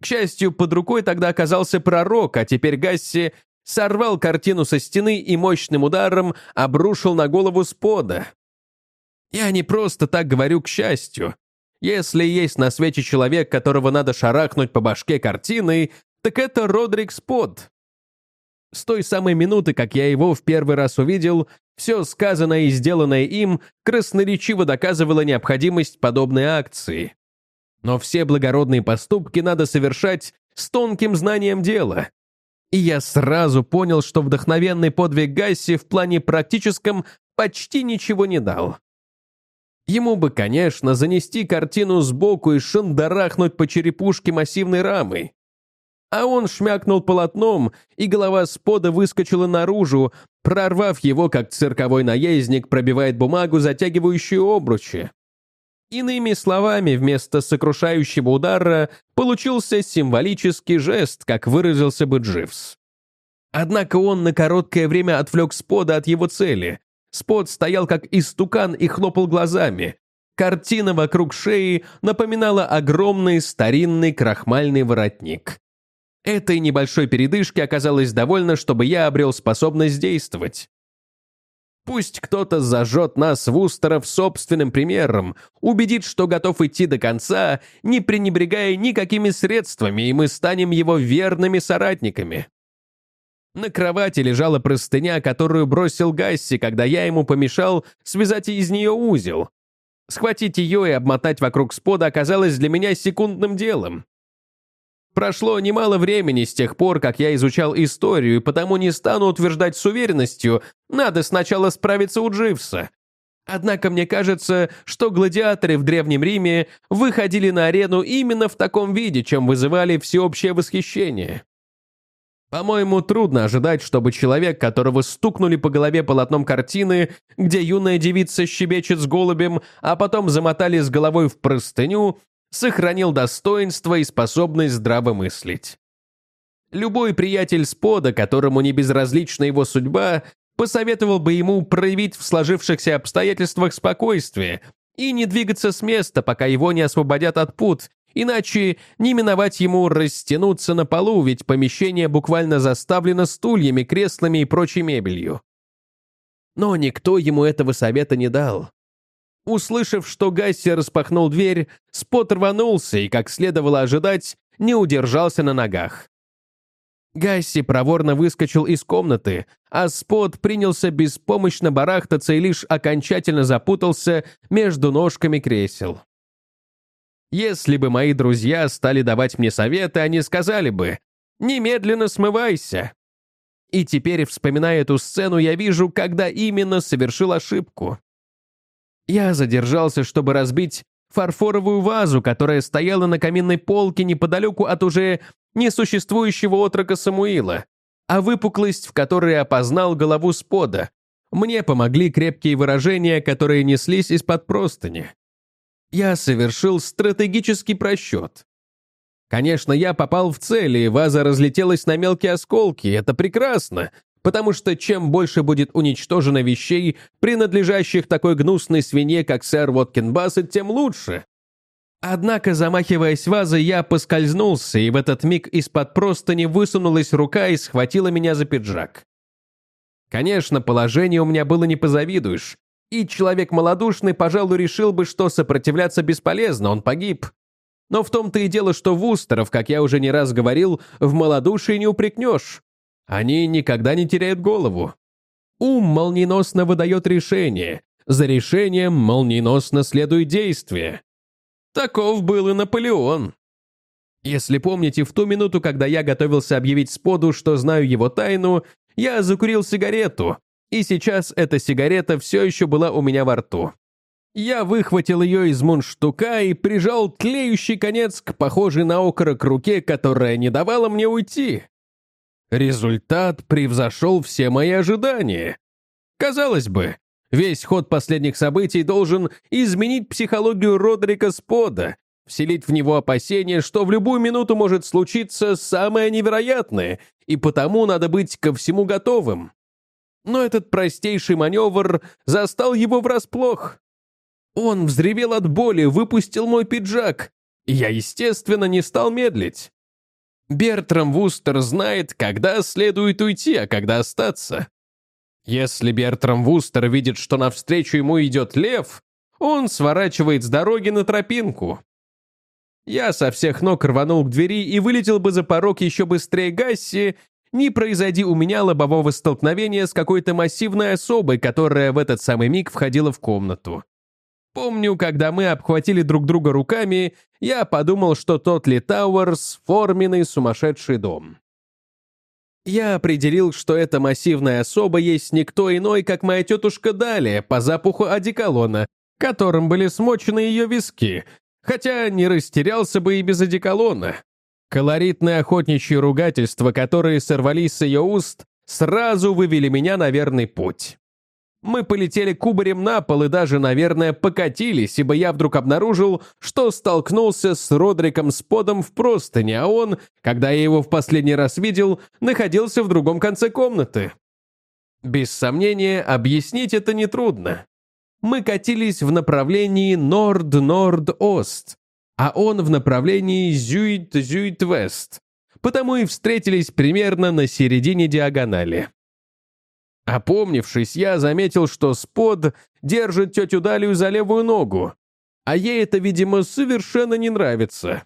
К счастью, под рукой тогда оказался пророк, а теперь Гасси сорвал картину со стены и мощным ударом обрушил на голову спода. Я не просто так говорю «к счастью». Если есть на свете человек, которого надо шарахнуть по башке картиной, так это Родрик Спот. С той самой минуты, как я его в первый раз увидел, все сказанное и сделанное им красноречиво доказывало необходимость подобной акции. Но все благородные поступки надо совершать с тонким знанием дела. И я сразу понял, что вдохновенный подвиг Гасси в плане практическом почти ничего не дал. Ему бы, конечно, занести картину сбоку и шандарахнуть по черепушке массивной рамой. а он шмякнул полотном, и голова спода выскочила наружу, прорвав его, как цирковой наездник пробивает бумагу, затягивающую обручи. Иными словами, вместо сокрушающего удара получился символический жест, как выразился бы Дживс. Однако он на короткое время отвлек Спода от его цели. Спод стоял как истукан и хлопал глазами. Картина вокруг шеи напоминала огромный старинный крахмальный воротник. Этой небольшой передышки оказалось довольно, чтобы я обрел способность действовать. Пусть кто-то зажжет нас, Вустеров, собственным примером, убедит, что готов идти до конца, не пренебрегая никакими средствами, и мы станем его верными соратниками. На кровати лежала простыня, которую бросил Гасси, когда я ему помешал связать из нее узел. Схватить ее и обмотать вокруг спода оказалось для меня секундным делом. Прошло немало времени с тех пор, как я изучал историю, и потому не стану утверждать с уверенностью, надо сначала справиться у Дживса. Однако мне кажется, что гладиаторы в Древнем Риме выходили на арену именно в таком виде, чем вызывали всеобщее восхищение. По-моему, трудно ожидать, чтобы человек, которого стукнули по голове полотном картины, где юная девица щебечет с голубем, а потом замотали с головой в простыню, сохранил достоинство и способность здраво мыслить. Любой приятель Спода, которому не безразлична его судьба, посоветовал бы ему проявить в сложившихся обстоятельствах спокойствие и не двигаться с места, пока его не освободят от пут, иначе не миновать ему растянуться на полу, ведь помещение буквально заставлено стульями, креслами и прочей мебелью. Но никто ему этого совета не дал. Услышав, что Гасси распахнул дверь, Спот рванулся и, как следовало ожидать, не удержался на ногах. Гасси проворно выскочил из комнаты, а Спот принялся беспомощно барахтаться и лишь окончательно запутался между ножками кресел. Если бы мои друзья стали давать мне советы, они сказали бы «Немедленно смывайся». И теперь, вспоминая эту сцену, я вижу, когда именно совершил ошибку. Я задержался, чтобы разбить фарфоровую вазу, которая стояла на каминной полке неподалеку от уже несуществующего отрока Самуила, а выпуклость, в которой опознал голову спода. Мне помогли крепкие выражения, которые неслись из-под простыни. Я совершил стратегический просчет. Конечно, я попал в цель, и ваза разлетелась на мелкие осколки, это прекрасно, потому что чем больше будет уничтожено вещей, принадлежащих такой гнусной свинье, как сэр Воткин Бассет, тем лучше. Однако, замахиваясь вазой, я поскользнулся, и в этот миг из-под простыни высунулась рука и схватила меня за пиджак. Конечно, положение у меня было не позавидуешь, и человек малодушный, пожалуй, решил бы, что сопротивляться бесполезно, он погиб. Но в том-то и дело, что Вустеров, как я уже не раз говорил, в малодушии не упрекнешь. Они никогда не теряют голову. Ум молниеносно выдает решение, за решением молниеносно следует действие. Таков был и Наполеон. Если помните, в ту минуту, когда я готовился объявить Споду, что знаю его тайну, я закурил сигарету, и сейчас эта сигарета все еще была у меня во рту. Я выхватил ее из мундштука и прижал тлеющий конец к похожей на окорок руке, которая не давала мне уйти. Результат превзошел все мои ожидания. Казалось бы, весь ход последних событий должен изменить психологию Родрика Спода, вселить в него опасение, что в любую минуту может случиться самое невероятное, и потому надо быть ко всему готовым. Но этот простейший маневр застал его врасплох. Он взревел от боли, выпустил мой пиджак. Я, естественно, не стал медлить. Бертрам Вустер знает, когда следует уйти, а когда остаться. Если Бертрам Вустер видит, что навстречу ему идет лев, он сворачивает с дороги на тропинку. Я со всех ног рванул к двери и вылетел бы за порог еще быстрее Гасси, не произойди у меня лобового столкновения с какой-то массивной особой, которая в этот самый миг входила в комнату. Помню, когда мы обхватили друг друга руками, я подумал, что тот Ли Тауэрс — форменный сумасшедший дом. Я определил, что эта массивная особа есть никто иной, как моя тетушка Далия по запаху одеколона, которым были смочены ее виски, хотя не растерялся бы и без одеколона. Колоритные охотничьи ругательства, которые сорвались с ее уст, сразу вывели меня на верный путь. Мы полетели кубарем на пол и даже, наверное, покатились, ибо я вдруг обнаружил, что столкнулся с Родриком Сподом в простыне, а он, когда я его в последний раз видел, находился в другом конце комнаты. Без сомнения, объяснить это нетрудно. Мы катились в направлении Норд-Норд-Ост, а он в направлении Зюит-Зюит-Вест, потому и встретились примерно на середине диагонали. Опомнившись, я заметил, что Спод держит тетю Далию за левую ногу, а ей это, видимо, совершенно не нравится.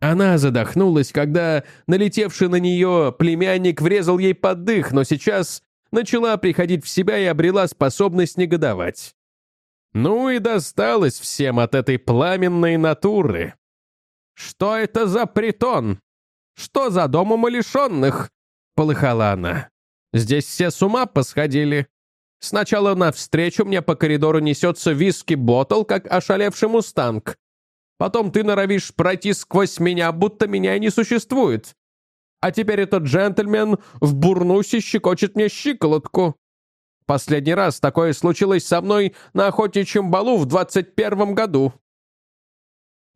Она задохнулась, когда налетевший на нее племянник врезал ей под дых, но сейчас начала приходить в себя и обрела способность негодовать. Ну и досталось всем от этой пламенной натуры. «Что это за притон? Что за дом умалишенных?» — полыхала она. «Здесь все с ума посходили. Сначала навстречу мне по коридору несется виски-ботл, как ошалевший мустанг. Потом ты норовишь пройти сквозь меня, будто меня и не существует. А теперь этот джентльмен в бурнусе щекочет мне щиколотку. Последний раз такое случилось со мной на охотничьем балу в двадцать первом году».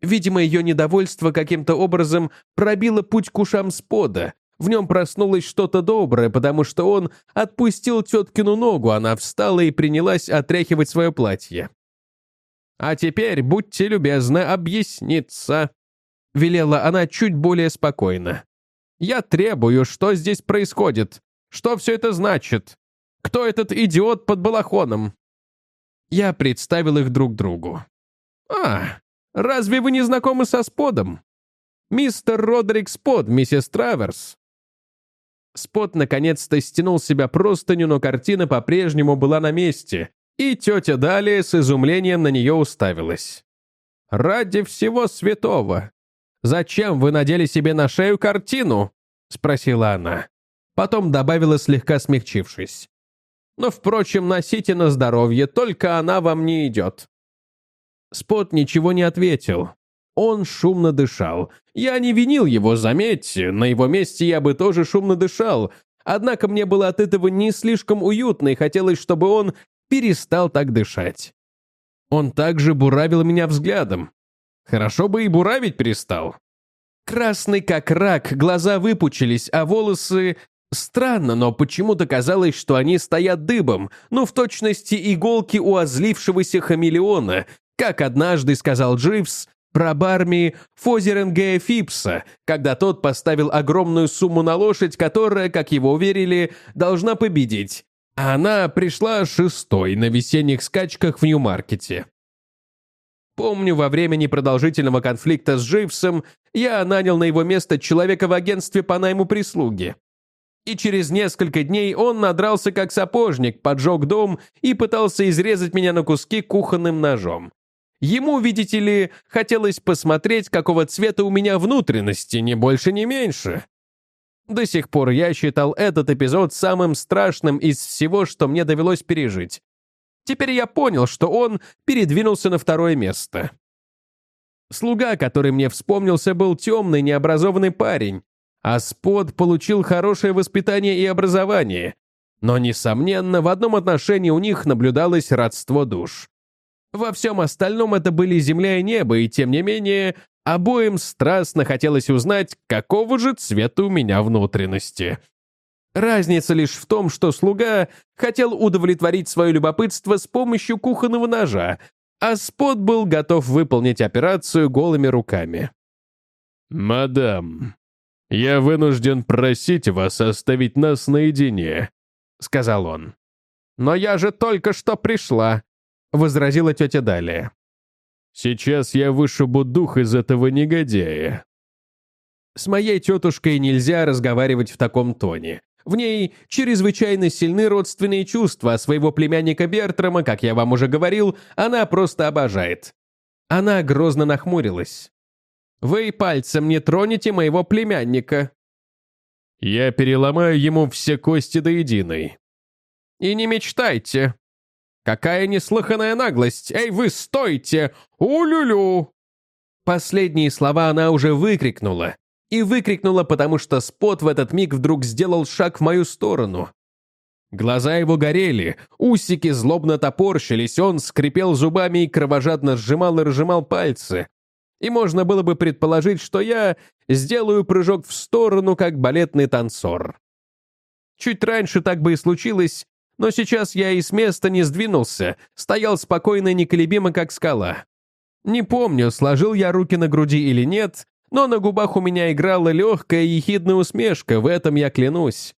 Видимо, ее недовольство каким-то образом пробило путь к ушам спода. В нем проснулось что-то доброе, потому что он отпустил теткину ногу, она встала и принялась отряхивать свое платье. «А теперь, будьте любезны, объясниться», — велела она чуть более спокойно. «Я требую, что здесь происходит? Что все это значит? Кто этот идиот под балахоном?» Я представил их друг другу. «А, разве вы не знакомы со Сподом?» «Мистер Родрик Спод, миссис Траверс». Спот наконец-то стянул себя простыню, но картина по-прежнему была на месте, и тетя Далия с изумлением на нее уставилась. «Ради всего святого! Зачем вы надели себе на шею картину?» — спросила она. Потом добавила, слегка смягчившись. «Но, впрочем, носите на здоровье, только она вам не идет». Спот ничего не ответил. Он шумно дышал. Я не винил его, заметьте, на его месте я бы тоже шумно дышал. Однако мне было от этого не слишком уютно, и хотелось, чтобы он перестал так дышать. Он также буравил меня взглядом. Хорошо бы и буравить перестал. Красный как рак, глаза выпучились, а волосы... Странно, но почему-то казалось, что они стоят дыбом, ну в точности иголки у озлившегося хамелеона, как однажды сказал Дживс про барми Фозеренгея Фипса, когда тот поставил огромную сумму на лошадь, которая, как его уверили, должна победить. А она пришла шестой на весенних скачках в Нью-Маркете. Помню, во время непродолжительного конфликта с Дживсом я нанял на его место человека в агентстве по найму прислуги. И через несколько дней он надрался как сапожник, поджег дом и пытался изрезать меня на куски кухонным ножом. Ему, видите ли, хотелось посмотреть, какого цвета у меня внутренности, ни больше, ни меньше. До сих пор я считал этот эпизод самым страшным из всего, что мне довелось пережить. Теперь я понял, что он передвинулся на второе место. Слуга, который мне вспомнился, был темный, необразованный парень, а Спод получил хорошее воспитание и образование. Но, несомненно, в одном отношении у них наблюдалось родство душ. Во всем остальном это были земля и небо, и тем не менее, обоим страстно хотелось узнать, какого же цвета у меня внутренности. Разница лишь в том, что слуга хотел удовлетворить свое любопытство с помощью кухонного ножа, а Спот был готов выполнить операцию голыми руками. «Мадам, я вынужден просить вас оставить нас наедине», — сказал он. «Но я же только что пришла», — возразила тетя Далия. «Сейчас я вышибу дух из этого негодяя». С моей тетушкой нельзя разговаривать в таком тоне. В ней чрезвычайно сильны родственные чувства, а своего племянника Бертрама, как я вам уже говорил, она просто обожает. Она грозно нахмурилась. «Вы пальцем не тронете моего племянника». «Я переломаю ему все кости до единой». «И не мечтайте». «Какая неслыханная наглость! Эй, вы стойте! У-лю-лю!» Последние слова она уже выкрикнула, и выкрикнула, потому что Спот в этот миг вдруг сделал шаг в мою сторону. Глаза его горели, усики злобно топорщились, он скрипел зубами и кровожадно сжимал и разжимал пальцы. И можно было бы предположить, что я сделаю прыжок в сторону, как балетный танцор. Чуть раньше так бы и случилось, но сейчас я и с места не сдвинулся, стоял спокойно и неколебимо, как скала. Не помню, сложил я руки на груди или нет, но на губах у меня играла легкая ехидная усмешка, в этом я клянусь.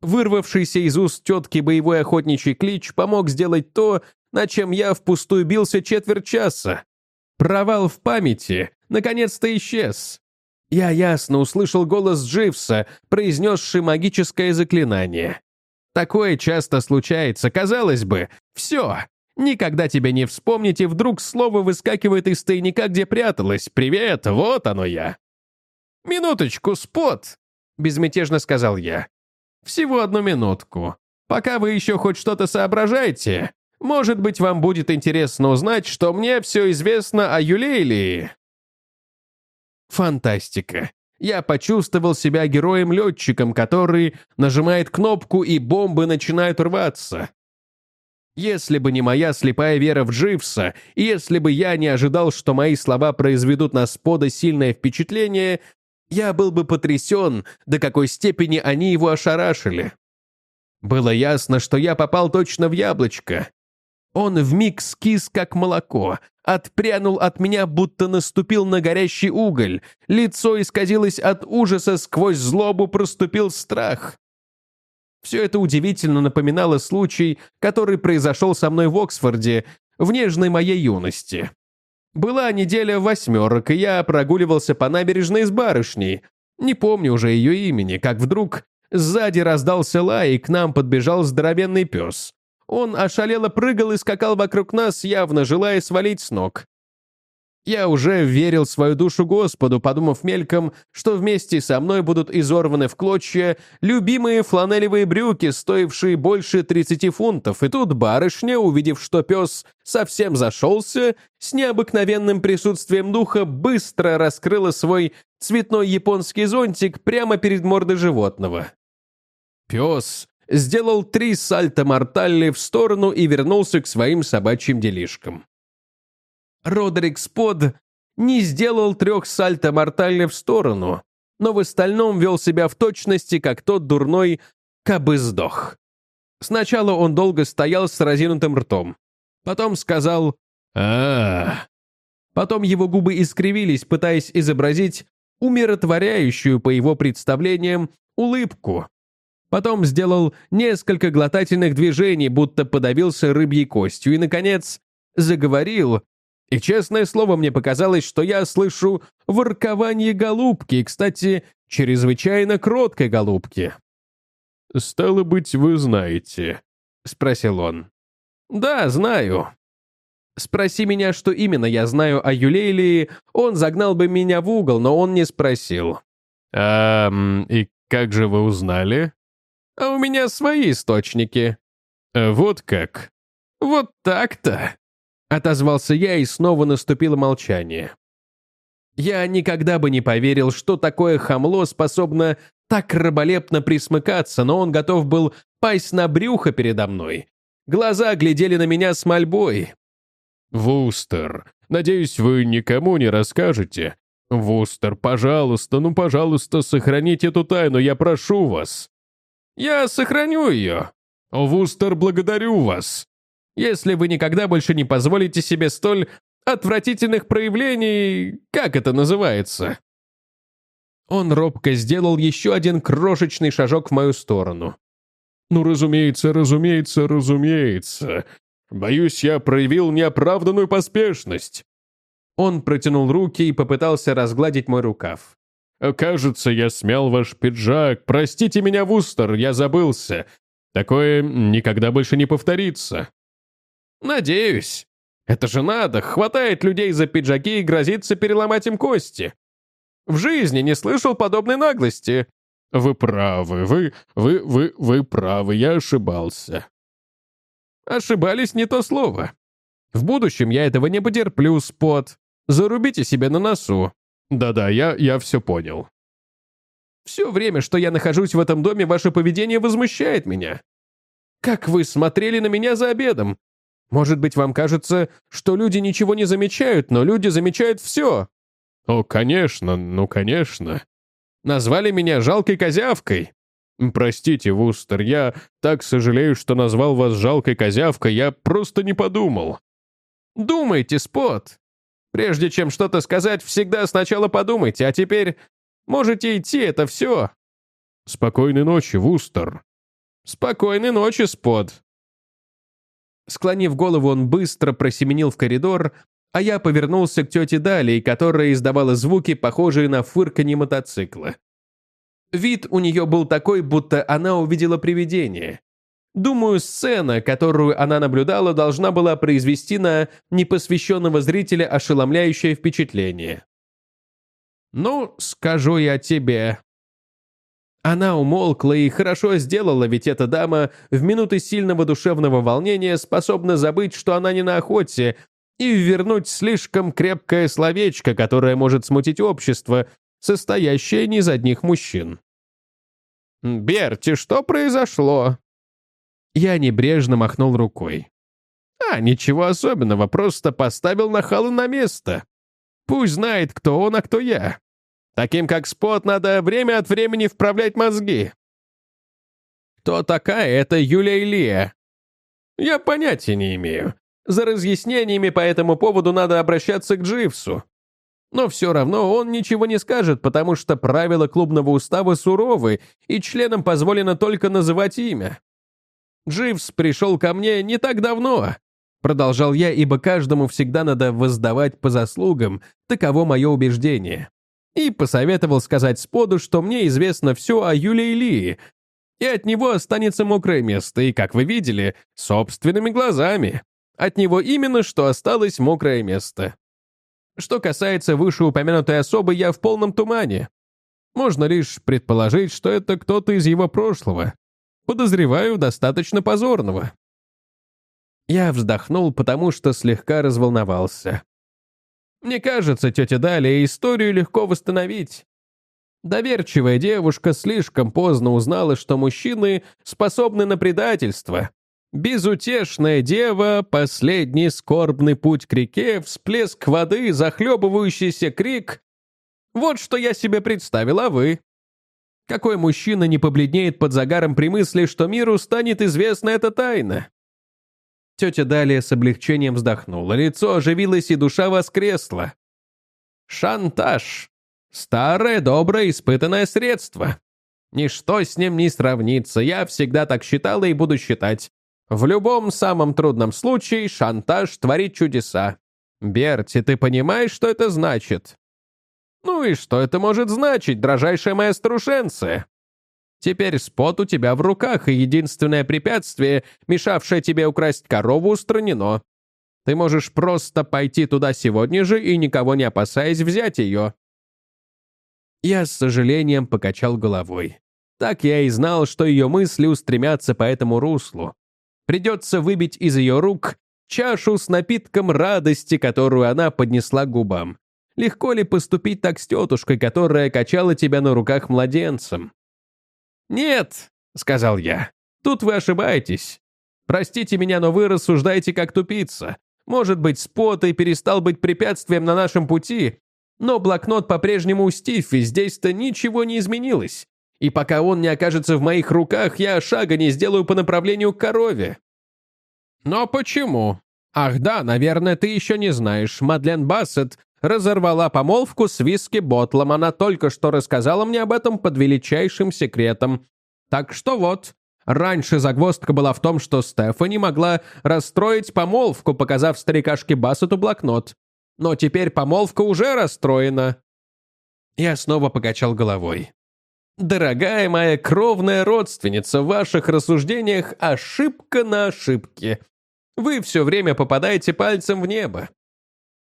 Вырвавшийся из уст тетки боевой охотничий клич помог сделать то, над чем я впустую бился четверть часа. Провал в памяти наконец-то исчез. Я ясно услышал голос Дживса, произнесший магическое заклинание. Такое часто случается, казалось бы. Все. Никогда тебя не вспомнить, и вдруг слово выскакивает из тайника, где пряталось. «Привет, вот оно я». «Минуточку, спот», — безмятежно сказал я. «Всего одну минутку. Пока вы еще хоть что-то соображаете, может быть, вам будет интересно узнать, что мне все известно о Юлейлии». Фантастика. Я почувствовал себя героем-летчиком, который нажимает кнопку, и бомбы начинают рваться. Если бы не моя слепая вера в Дживса, и если бы я не ожидал, что мои слова произведут на Спода сильное впечатление, я был бы потрясен, до какой степени они его ошарашили. Было ясно, что я попал точно в яблочко. Он вмиг скис, как молоко, отпрянул от меня, будто наступил на горящий уголь. Лицо исказилось от ужаса, сквозь злобу проступил страх. Все это удивительно напоминало случай, который произошел со мной в Оксфорде в нежной моей юности. Была неделя восьмерок, и я прогуливался по набережной с барышней. Не помню уже ее имени, как вдруг сзади раздался лай, и к нам подбежал здоровенный пес. Он ошалело прыгал и скакал вокруг нас, явно желая свалить с ног. Я уже верил свою душу Господу, подумав мельком, что вместе со мной будут изорваны в клочья любимые фланелевые брюки, стоившие больше 30 фунтов, и тут барышня, увидев, что пес совсем зашелся, с необыкновенным присутствием духа быстро раскрыла свой цветной японский зонтик прямо перед мордой животного. Пес сделал три сальто морталли в сторону и вернулся к своим собачьим делишкам. Родерик Спод не сделал трех сальто мортальны в сторону, но в остальном вел себя в точности, как тот дурной кабы сдох. Сначала он долго стоял с разинутым ртом. Потом сказал а, Потом его губы искривились, пытаясь изобразить умиротворяющую, по его представлениям, улыбку. Потом сделал несколько глотательных движений, будто подавился рыбьей костью, и, наконец, заговорил, и, честное слово, мне показалось, что я слышу воркование голубки, кстати, чрезвычайно кроткой голубки. «Стало быть, вы знаете», — спросил он. «Да, знаю». Спроси меня, что именно я знаю о Юлейлии, он загнал бы меня в угол, но он не спросил. «А, и как же вы узнали?» «А у меня свои источники». «Вот как?» «Вот так-то». Отозвался я, и снова наступило молчание. Я никогда бы не поверил, что такое хамло способно так раболепно присмыкаться, но он готов был пасть на брюхо передо мной. Глаза глядели на меня с мольбой. «Вустер, надеюсь, вы никому не расскажете. Вустер, пожалуйста, ну, пожалуйста, сохраните эту тайну, я прошу вас». «Я сохраню ее». «Вустер, благодарю вас. Если вы никогда больше не позволите себе столь отвратительных проявлений, как это называется?» Он робко сделал еще один крошечный шажок в мою сторону. «Ну, разумеется, разумеется, разумеется. Боюсь, я проявил неоправданную поспешность». Он протянул руки и попытался разгладить мой рукав. «Кажется, я смял ваш пиджак. Простите меня, Вустер, я забылся. Такое никогда больше не повторится». «Надеюсь. Это же надо, хватает людей за пиджаки и грозится переломать им кости. В жизни не слышал подобной наглости». «Вы правы, вы, вы, вы, вы правы, я ошибался». «Ошибались не то слово. В будущем я этого не потерплю, спот. Зарубите себе на носу. Да-да, я, я все понял. Все время, что я нахожусь в этом доме, ваше поведение возмущает меня. Как вы смотрели на меня за обедом? Может быть, вам кажется, что люди ничего не замечают, но люди замечают все. О, конечно, ну, конечно. Назвали меня жалкой козявкой. Простите, Вустер, я так сожалею, что назвал вас жалкой козявкой, я просто не подумал. Думайте, Спот. Прежде чем что-то сказать, всегда сначала подумайте, а теперь можете идти, это все. Спокойной ночи, Вустер. Спокойной ночи, Спот. Склонив голову, он быстро просеменил в коридор, а я повернулся к тете Далии, которая издавала звуки, похожие на фырканье мотоцикла. Вид у нее был такой, будто она увидела привидение. Думаю, сцена, которую она наблюдала, должна была произвести на непосвященного зрителя ошеломляющее впечатление. «Ну, скажу я тебе». Она умолкла и хорошо сделала, ведь эта дама в минуты сильного душевного волнения способна забыть, что она не на охоте, и вернуть слишком крепкое словечко, которое может смутить общество, состоящее не из одних мужчин. «Берти, что произошло?» Я небрежно махнул рукой. «А, ничего особенного, просто поставил нахала на место. Пусть знает, кто он, а кто я. Таким как Спот надо время от времени вправлять мозги». «Кто такая эта Юлия Илья?» «Я понятия не имею. За разъяснениями по этому поводу надо обращаться к Дживсу. Но все равно он ничего не скажет, потому что правила клубного устава суровы, и членам позволено только называть имя. Дживс пришел ко мне не так давно, продолжал я, ибо каждому всегда надо воздавать по заслугам, таково мое убеждение. И посоветовал сказать Споду, что мне известно все о Юлии Лии, и от него останется мокрое место, и, как вы видели, собственными глазами. От него именно что осталось мокрое место. Что касается вышеупомянутой особы, я в полном тумане. Можно лишь предположить, что это кто-то из его прошлого. Подозреваю, достаточно позорного. Я вздохнул, потому что слегка разволновался. Мне кажется, тетя Далия, историю легко восстановить. Доверчивая девушка слишком поздно узнала, что мужчины способны на предательство, Безутешная дева, последний скорбный путь к реке, всплеск воды, захлебывающийся крик. Вот что я себе представил, а вы? Какой мужчина не побледнеет под загаром при мысли, что миру станет известна эта тайна? Тетя Далия с облегчением вздохнула, лицо оживилось и душа воскресла. Шантаж. Старое, доброе, испытанное средство. Ничто с ним не сравнится, я всегда так считала и буду считать. В любом самом трудном случае шантаж творит чудеса. Берти, ты понимаешь, что это значит? Ну и что это может значить, дрожайшая моя струшенция? Теперь спот у тебя в руках, и единственное препятствие, мешавшее тебе украсть корову, устранено. Ты можешь просто пойти туда сегодня же и, никого не опасаясь, взять ее. Я с сожалением покачал головой. Так я и знал, что ее мысли устремятся по этому руслу. Придется выбить из ее рук чашу с напитком радости, которую она поднесла губам. Легко ли поступить так с тетушкой, которая качала тебя на руках младенцем? «Нет», — сказал я, — «тут вы ошибаетесь. Простите меня, но вы рассуждаете как тупица. Может быть, спот и перестал быть препятствием на нашем пути, но блокнот по-прежнему у Стиффи, здесь-то ничего не изменилось и пока он не окажется в моих руках, я шага не сделаю по направлению к корове». «Но почему?» «Ах да, наверное, ты еще не знаешь. Мадлен Бассет разорвала помолвку с Виски Ботлом. Она только что рассказала мне об этом под величайшим секретом. Так что вот, раньше загвоздка была в том, что Стефани могла расстроить помолвку, показав старикашке Бассету блокнот. Но теперь помолвка уже расстроена». Я снова покачал головой. Дорогая моя кровная родственница, в ваших рассуждениях ошибка на ошибке. Вы все время попадаете пальцем в небо.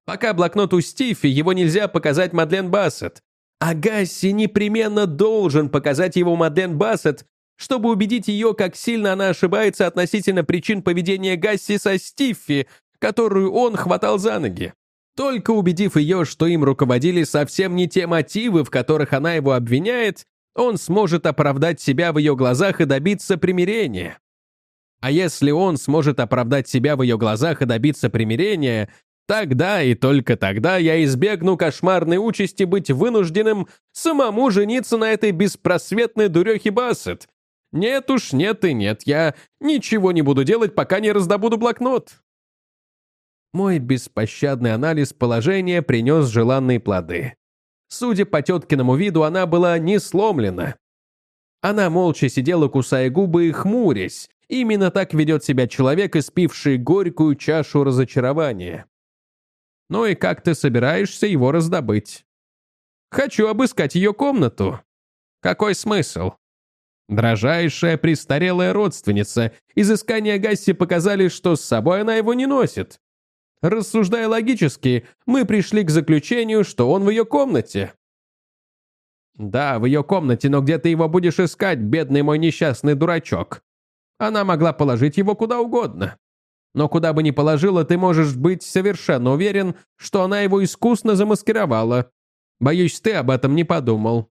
Пока блокнот у Стифи, его нельзя показать Мадлен Бассет. А Гасси непременно должен показать его Мадлен Бассет, чтобы убедить ее, как сильно она ошибается относительно причин поведения Гасси со Стиффи, которую он хватал за ноги. Только убедив ее, что им руководили совсем не те мотивы, в которых она его обвиняет, он сможет оправдать себя в ее глазах и добиться примирения. А если он сможет оправдать себя в ее глазах и добиться примирения, тогда и только тогда я избегну кошмарной участи быть вынужденным самому жениться на этой беспросветной дурехе Бассет. Нет уж, нет и нет, я ничего не буду делать, пока не раздобуду блокнот. Мой беспощадный анализ положения принес желанные плоды. Судя по теткиному виду, она была не сломлена. Она молча сидела, кусая губы и хмурясь. Именно так ведет себя человек, испивший горькую чашу разочарования. Ну и как ты собираешься его раздобыть? Хочу обыскать ее комнату. Какой смысл? Дрожайшая престарелая родственница. Изыскания Гасси показали, что с собой она его не носит. Рассуждая логически, мы пришли к заключению, что он в ее комнате. Да, в ее комнате, но где ты его будешь искать, бедный мой несчастный дурачок? Она могла положить его куда угодно. Но куда бы ни положила, ты можешь быть совершенно уверен, что она его искусно замаскировала. Боюсь, ты об этом не подумал.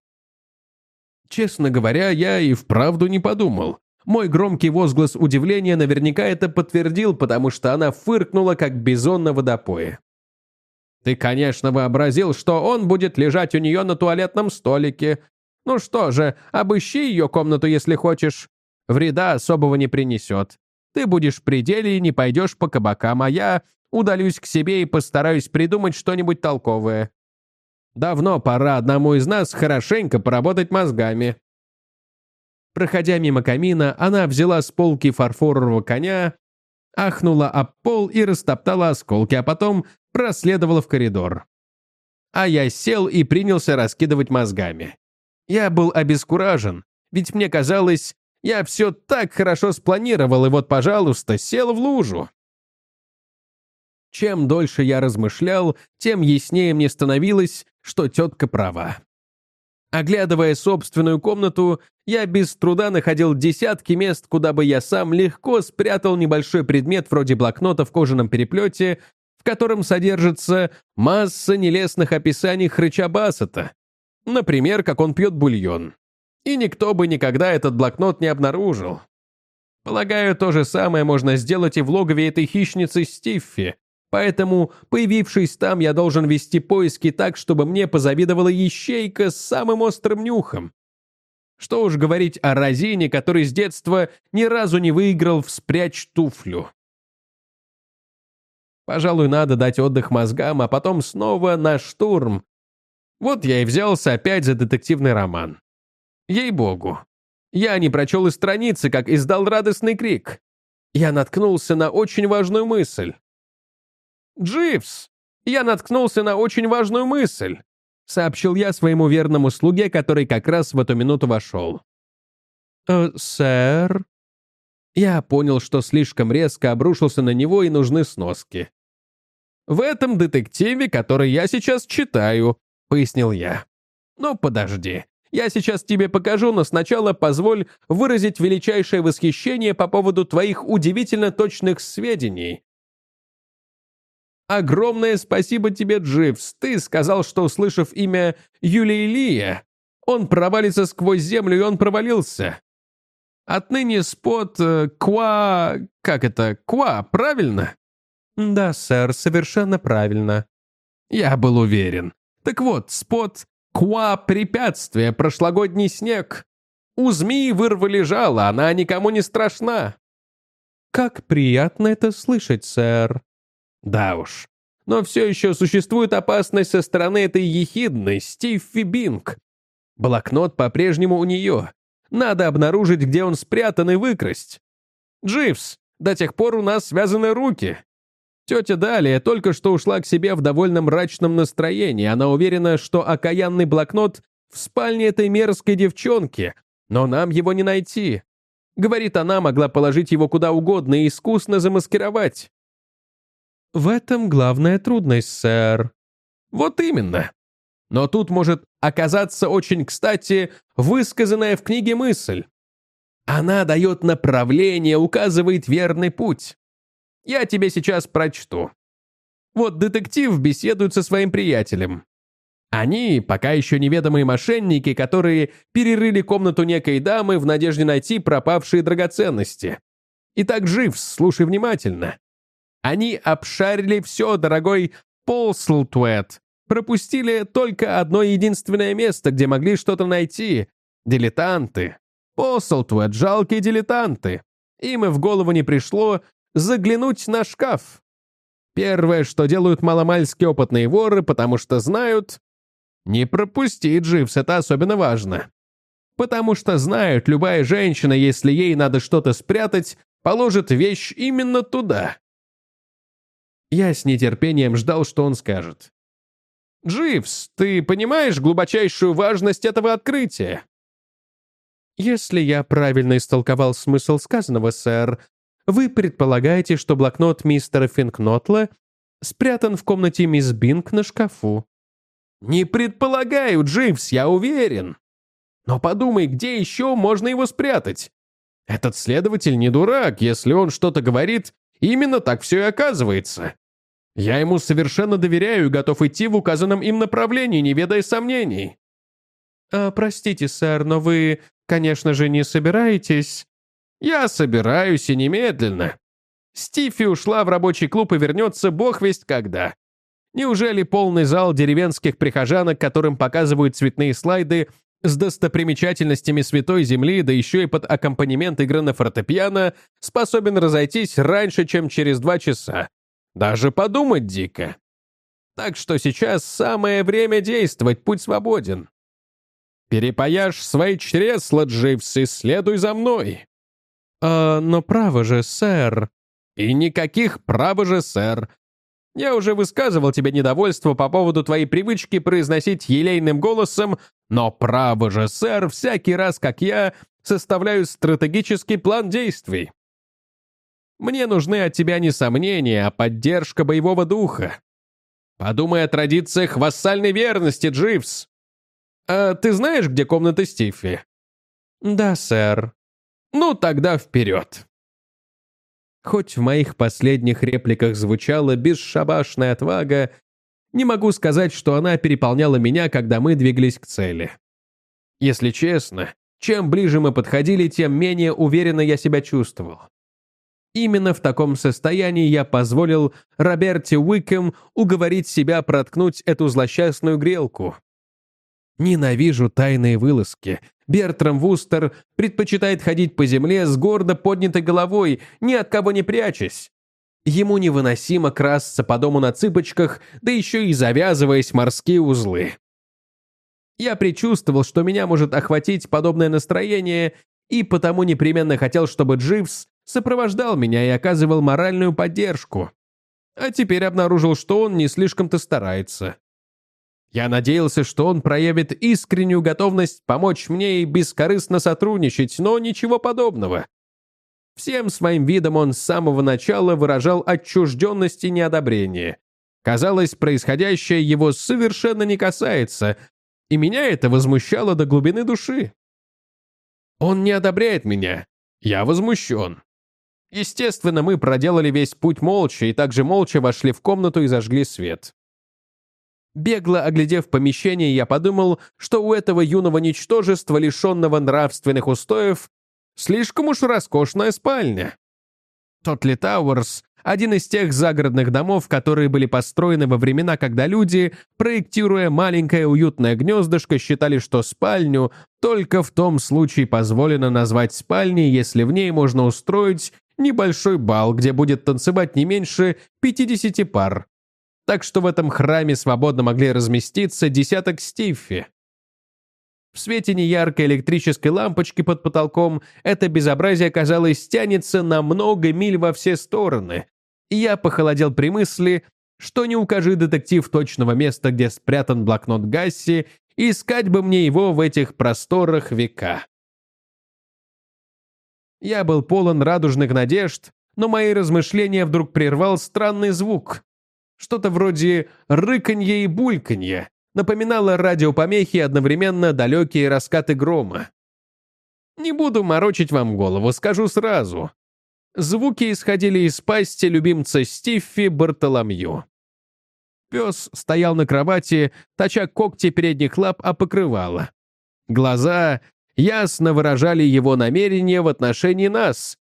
Честно говоря, я и вправду не подумал. Мой громкий возглас удивления наверняка это подтвердил, потому что она фыркнула, как бизон на водопое. «Ты, конечно, вообразил, что он будет лежать у нее на туалетном столике. Ну что же, обыщи ее комнату, если хочешь. Вреда особого не принесет. Ты будешь в пределе и не пойдешь по кабакам, а я удалюсь к себе и постараюсь придумать что-нибудь толковое. Давно пора одному из нас хорошенько поработать мозгами. Проходя мимо камина, она взяла с полки фарфорового коня, ахнула об пол и растоптала осколки, а потом проследовала в коридор. А я сел и принялся раскидывать мозгами. Я был обескуражен, ведь мне казалось, я все так хорошо спланировал, и вот, пожалуйста, сел в лужу. Чем дольше я размышлял, тем яснее мне становилось, что тетка права. Оглядывая собственную комнату, я без труда находил десятки мест, куда бы я сам легко спрятал небольшой предмет вроде блокнота в кожаном переплете, в котором содержится масса нелестных описаний хрыча Бассета. Например, как он пьет бульон. И никто бы никогда этот блокнот не обнаружил. Полагаю, то же самое можно сделать и в логове этой хищницы Стиффи, Поэтому, появившись там, я должен вести поиски так, чтобы мне позавидовала ищейка с самым острым нюхом. Что уж говорить о Розине, который с детства ни разу не выиграл в «Спрячь туфлю». Пожалуй, надо дать отдых мозгам, а потом снова на штурм. Вот я и взялся опять за детективный роман. Ей-богу. Я не прочел и страницы, как издал радостный крик. Я наткнулся на очень важную мысль. «Дживс, я наткнулся на очень важную мысль», сообщил я своему верному слуге, который как раз в эту минуту вошел. «Э, «Сэр?» Я понял, что слишком резко обрушился на него и нужны сноски. «В этом детективе, который я сейчас читаю», — пояснил я. «Но подожди, я сейчас тебе покажу, но сначала позволь выразить величайшее восхищение по поводу твоих удивительно точных сведений. Огромное спасибо тебе, Дживс. Ты сказал, что, услышав имя Юлия Лия, он провалится сквозь землю, и он провалился. Отныне спот э, Ква... Как это? Ква, правильно? Да, сэр, совершенно правильно. Я был уверен. Так вот, спот Ква препятствие, прошлогодний снег. У змеи вырвали жало, она никому не страшна. Как приятно это слышать, сэр. Да уж. Но все еще существует опасность со стороны этой ехидной Стиффи Бинг. Блокнот по-прежнему у нее. Надо обнаружить, где он спрятан, и выкрасть. Дживс, до тех пор у нас связаны руки. Тетя Далия только что ушла к себе в довольно мрачном настроении. Она уверена, что окаянный блокнот в спальне этой мерзкой девчонки, но нам его не найти. Говорит, она могла положить его куда угодно и искусно замаскировать. В этом главная трудность, сэр. Вот именно. Но тут может оказаться очень кстати высказанная в книге мысль. Она дает направление, указывает верный путь. Я тебе сейчас прочту. Вот детектив беседует со своим приятелем. Они пока еще неведомые мошенники, которые перерыли комнату некой дамы в надежде найти пропавшие драгоценности. Итак, жив, слушай внимательно. Они обшарили все, дорогой Полслтуэт. Пропустили только одно единственное место, где могли что-то найти. Дилетанты. Полслтуэт, жалкие дилетанты. Им и в голову не пришло заглянуть на шкаф. Первое, что делают маломальски опытные воры, потому что знают... Не пропусти, Дживс, это особенно важно. Потому что знают, любая женщина, если ей надо что-то спрятать, положит вещь именно туда. Я с нетерпением ждал, что он скажет. «Дживс, ты понимаешь глубочайшую важность этого открытия?» «Если я правильно истолковал смысл сказанного, сэр, вы предполагаете, что блокнот мистера Финкнотла спрятан в комнате мисс Бинг на шкафу?» «Не предполагаю, Дживс, я уверен. Но подумай, где еще можно его спрятать? Этот следователь не дурак, если он что-то говорит, Именно так все и оказывается. Я ему совершенно доверяю и готов идти в указанном им направлении, не ведая сомнений. А, простите, сэр, но вы, конечно же, не собираетесь... Я собираюсь и немедленно. Стифи ушла в рабочий клуб и вернется бог весть когда. Неужели полный зал деревенских прихожанок, которым показывают цветные слайды, с достопримечательностями Святой Земли, да еще и под аккомпанемент игры на фортепиано, способен разойтись раньше, чем через два часа. Даже подумать дико. Так что сейчас самое время действовать, путь свободен. Перепаяшь свои чресла, Дживс, и следуй за мной. А, но право же, сэр. И никаких право же, сэр. Я уже высказывал тебе недовольство по поводу твоей привычки произносить елейным голосом, но право же, сэр, всякий раз, как я, составляю стратегический план действий. Мне нужны от тебя не сомнения, а поддержка боевого духа. Подумай о традициях вассальной верности, Дживс. А ты знаешь, где комната Стиффи? Да, сэр. Ну, тогда вперед. Хоть в моих последних репликах звучала бесшабашная отвага, не могу сказать, что она переполняла меня, когда мы двигались к цели. Если честно, чем ближе мы подходили, тем менее уверенно я себя чувствовал. Именно в таком состоянии я позволил Роберте Уикем уговорить себя проткнуть эту злосчастную грелку. Ненавижу тайные вылазки, Бертрам Вустер предпочитает ходить по земле с гордо поднятой головой, ни от кого не прячась. Ему невыносимо красться по дому на цыпочках, да еще и завязываясь морские узлы. Я предчувствовал, что меня может охватить подобное настроение, и потому непременно хотел, чтобы Дживс сопровождал меня и оказывал моральную поддержку. А теперь обнаружил, что он не слишком-то старается. Я надеялся, что он проявит искреннюю готовность помочь мне и бескорыстно сотрудничать, но ничего подобного. Всем своим видом он с самого начала выражал отчужденность и неодобрение. Казалось, происходящее его совершенно не касается, и меня это возмущало до глубины души. Он не одобряет меня. Я возмущен. Естественно, мы проделали весь путь молча и также молча вошли в комнату и зажгли свет. Бегло оглядев помещение, я подумал, что у этого юного ничтожества, лишенного нравственных устоев, слишком уж роскошная спальня. Тотли Тауэрс — один из тех загородных домов, которые были построены во времена, когда люди, проектируя маленькое уютное гнездышко, считали, что спальню только в том случае позволено назвать спальней, если в ней можно устроить небольшой бал, где будет танцевать не меньше 50 пар, так что в этом храме свободно могли разместиться десяток стиффи. В свете неяркой электрической лампочки под потолком это безобразие, казалось, тянется на много миль во все стороны, и я похолодел при мысли, что не укажи детектив точного места, где спрятан блокнот Гасси, искать бы мне его в этих просторах века. Я был полон радужных надежд, но мои размышления вдруг прервал странный звук. Что-то вроде рыканья и бульканья напоминало радиопомехи одновременно далекие раскаты грома. Не буду морочить вам голову, скажу сразу. Звуки исходили из пасти любимца Стиффи Бартоломью. Пес стоял на кровати, точа когти передних лап о покрывало. Глаза ясно выражали его намерения в отношении нас,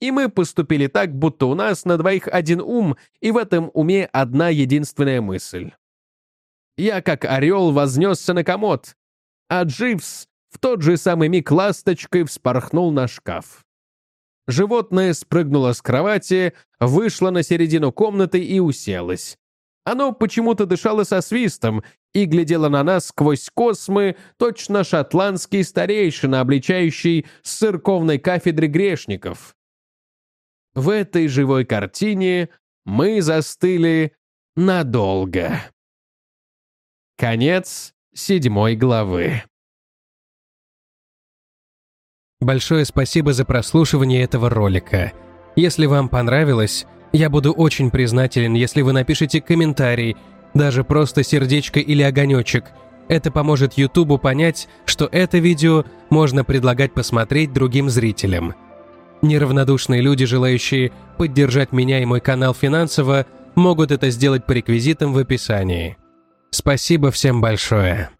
и мы поступили так, будто у нас на двоих один ум, и в этом уме одна единственная мысль. Я, как орел, вознесся на комод, а Дживс в тот же самый миг ласточкой вспорхнул на шкаф. Животное спрыгнуло с кровати, вышло на середину комнаты и уселось. Оно почему-то дышало со свистом и глядело на нас сквозь космы, точно шотландский старейшина, обличающий с церковной кафедры грешников. В этой живой картине мы застыли надолго. Конец седьмой главы. Большое спасибо за прослушивание этого ролика. Если вам понравилось, я буду очень признателен, если вы напишите комментарий, даже просто сердечко или огонечек. Это поможет Ютубу понять, что это видео можно предлагать посмотреть другим зрителям. Неравнодушные люди, желающие поддержать меня и мой канал финансово, могут это сделать по реквизитам в описании. Спасибо всем большое.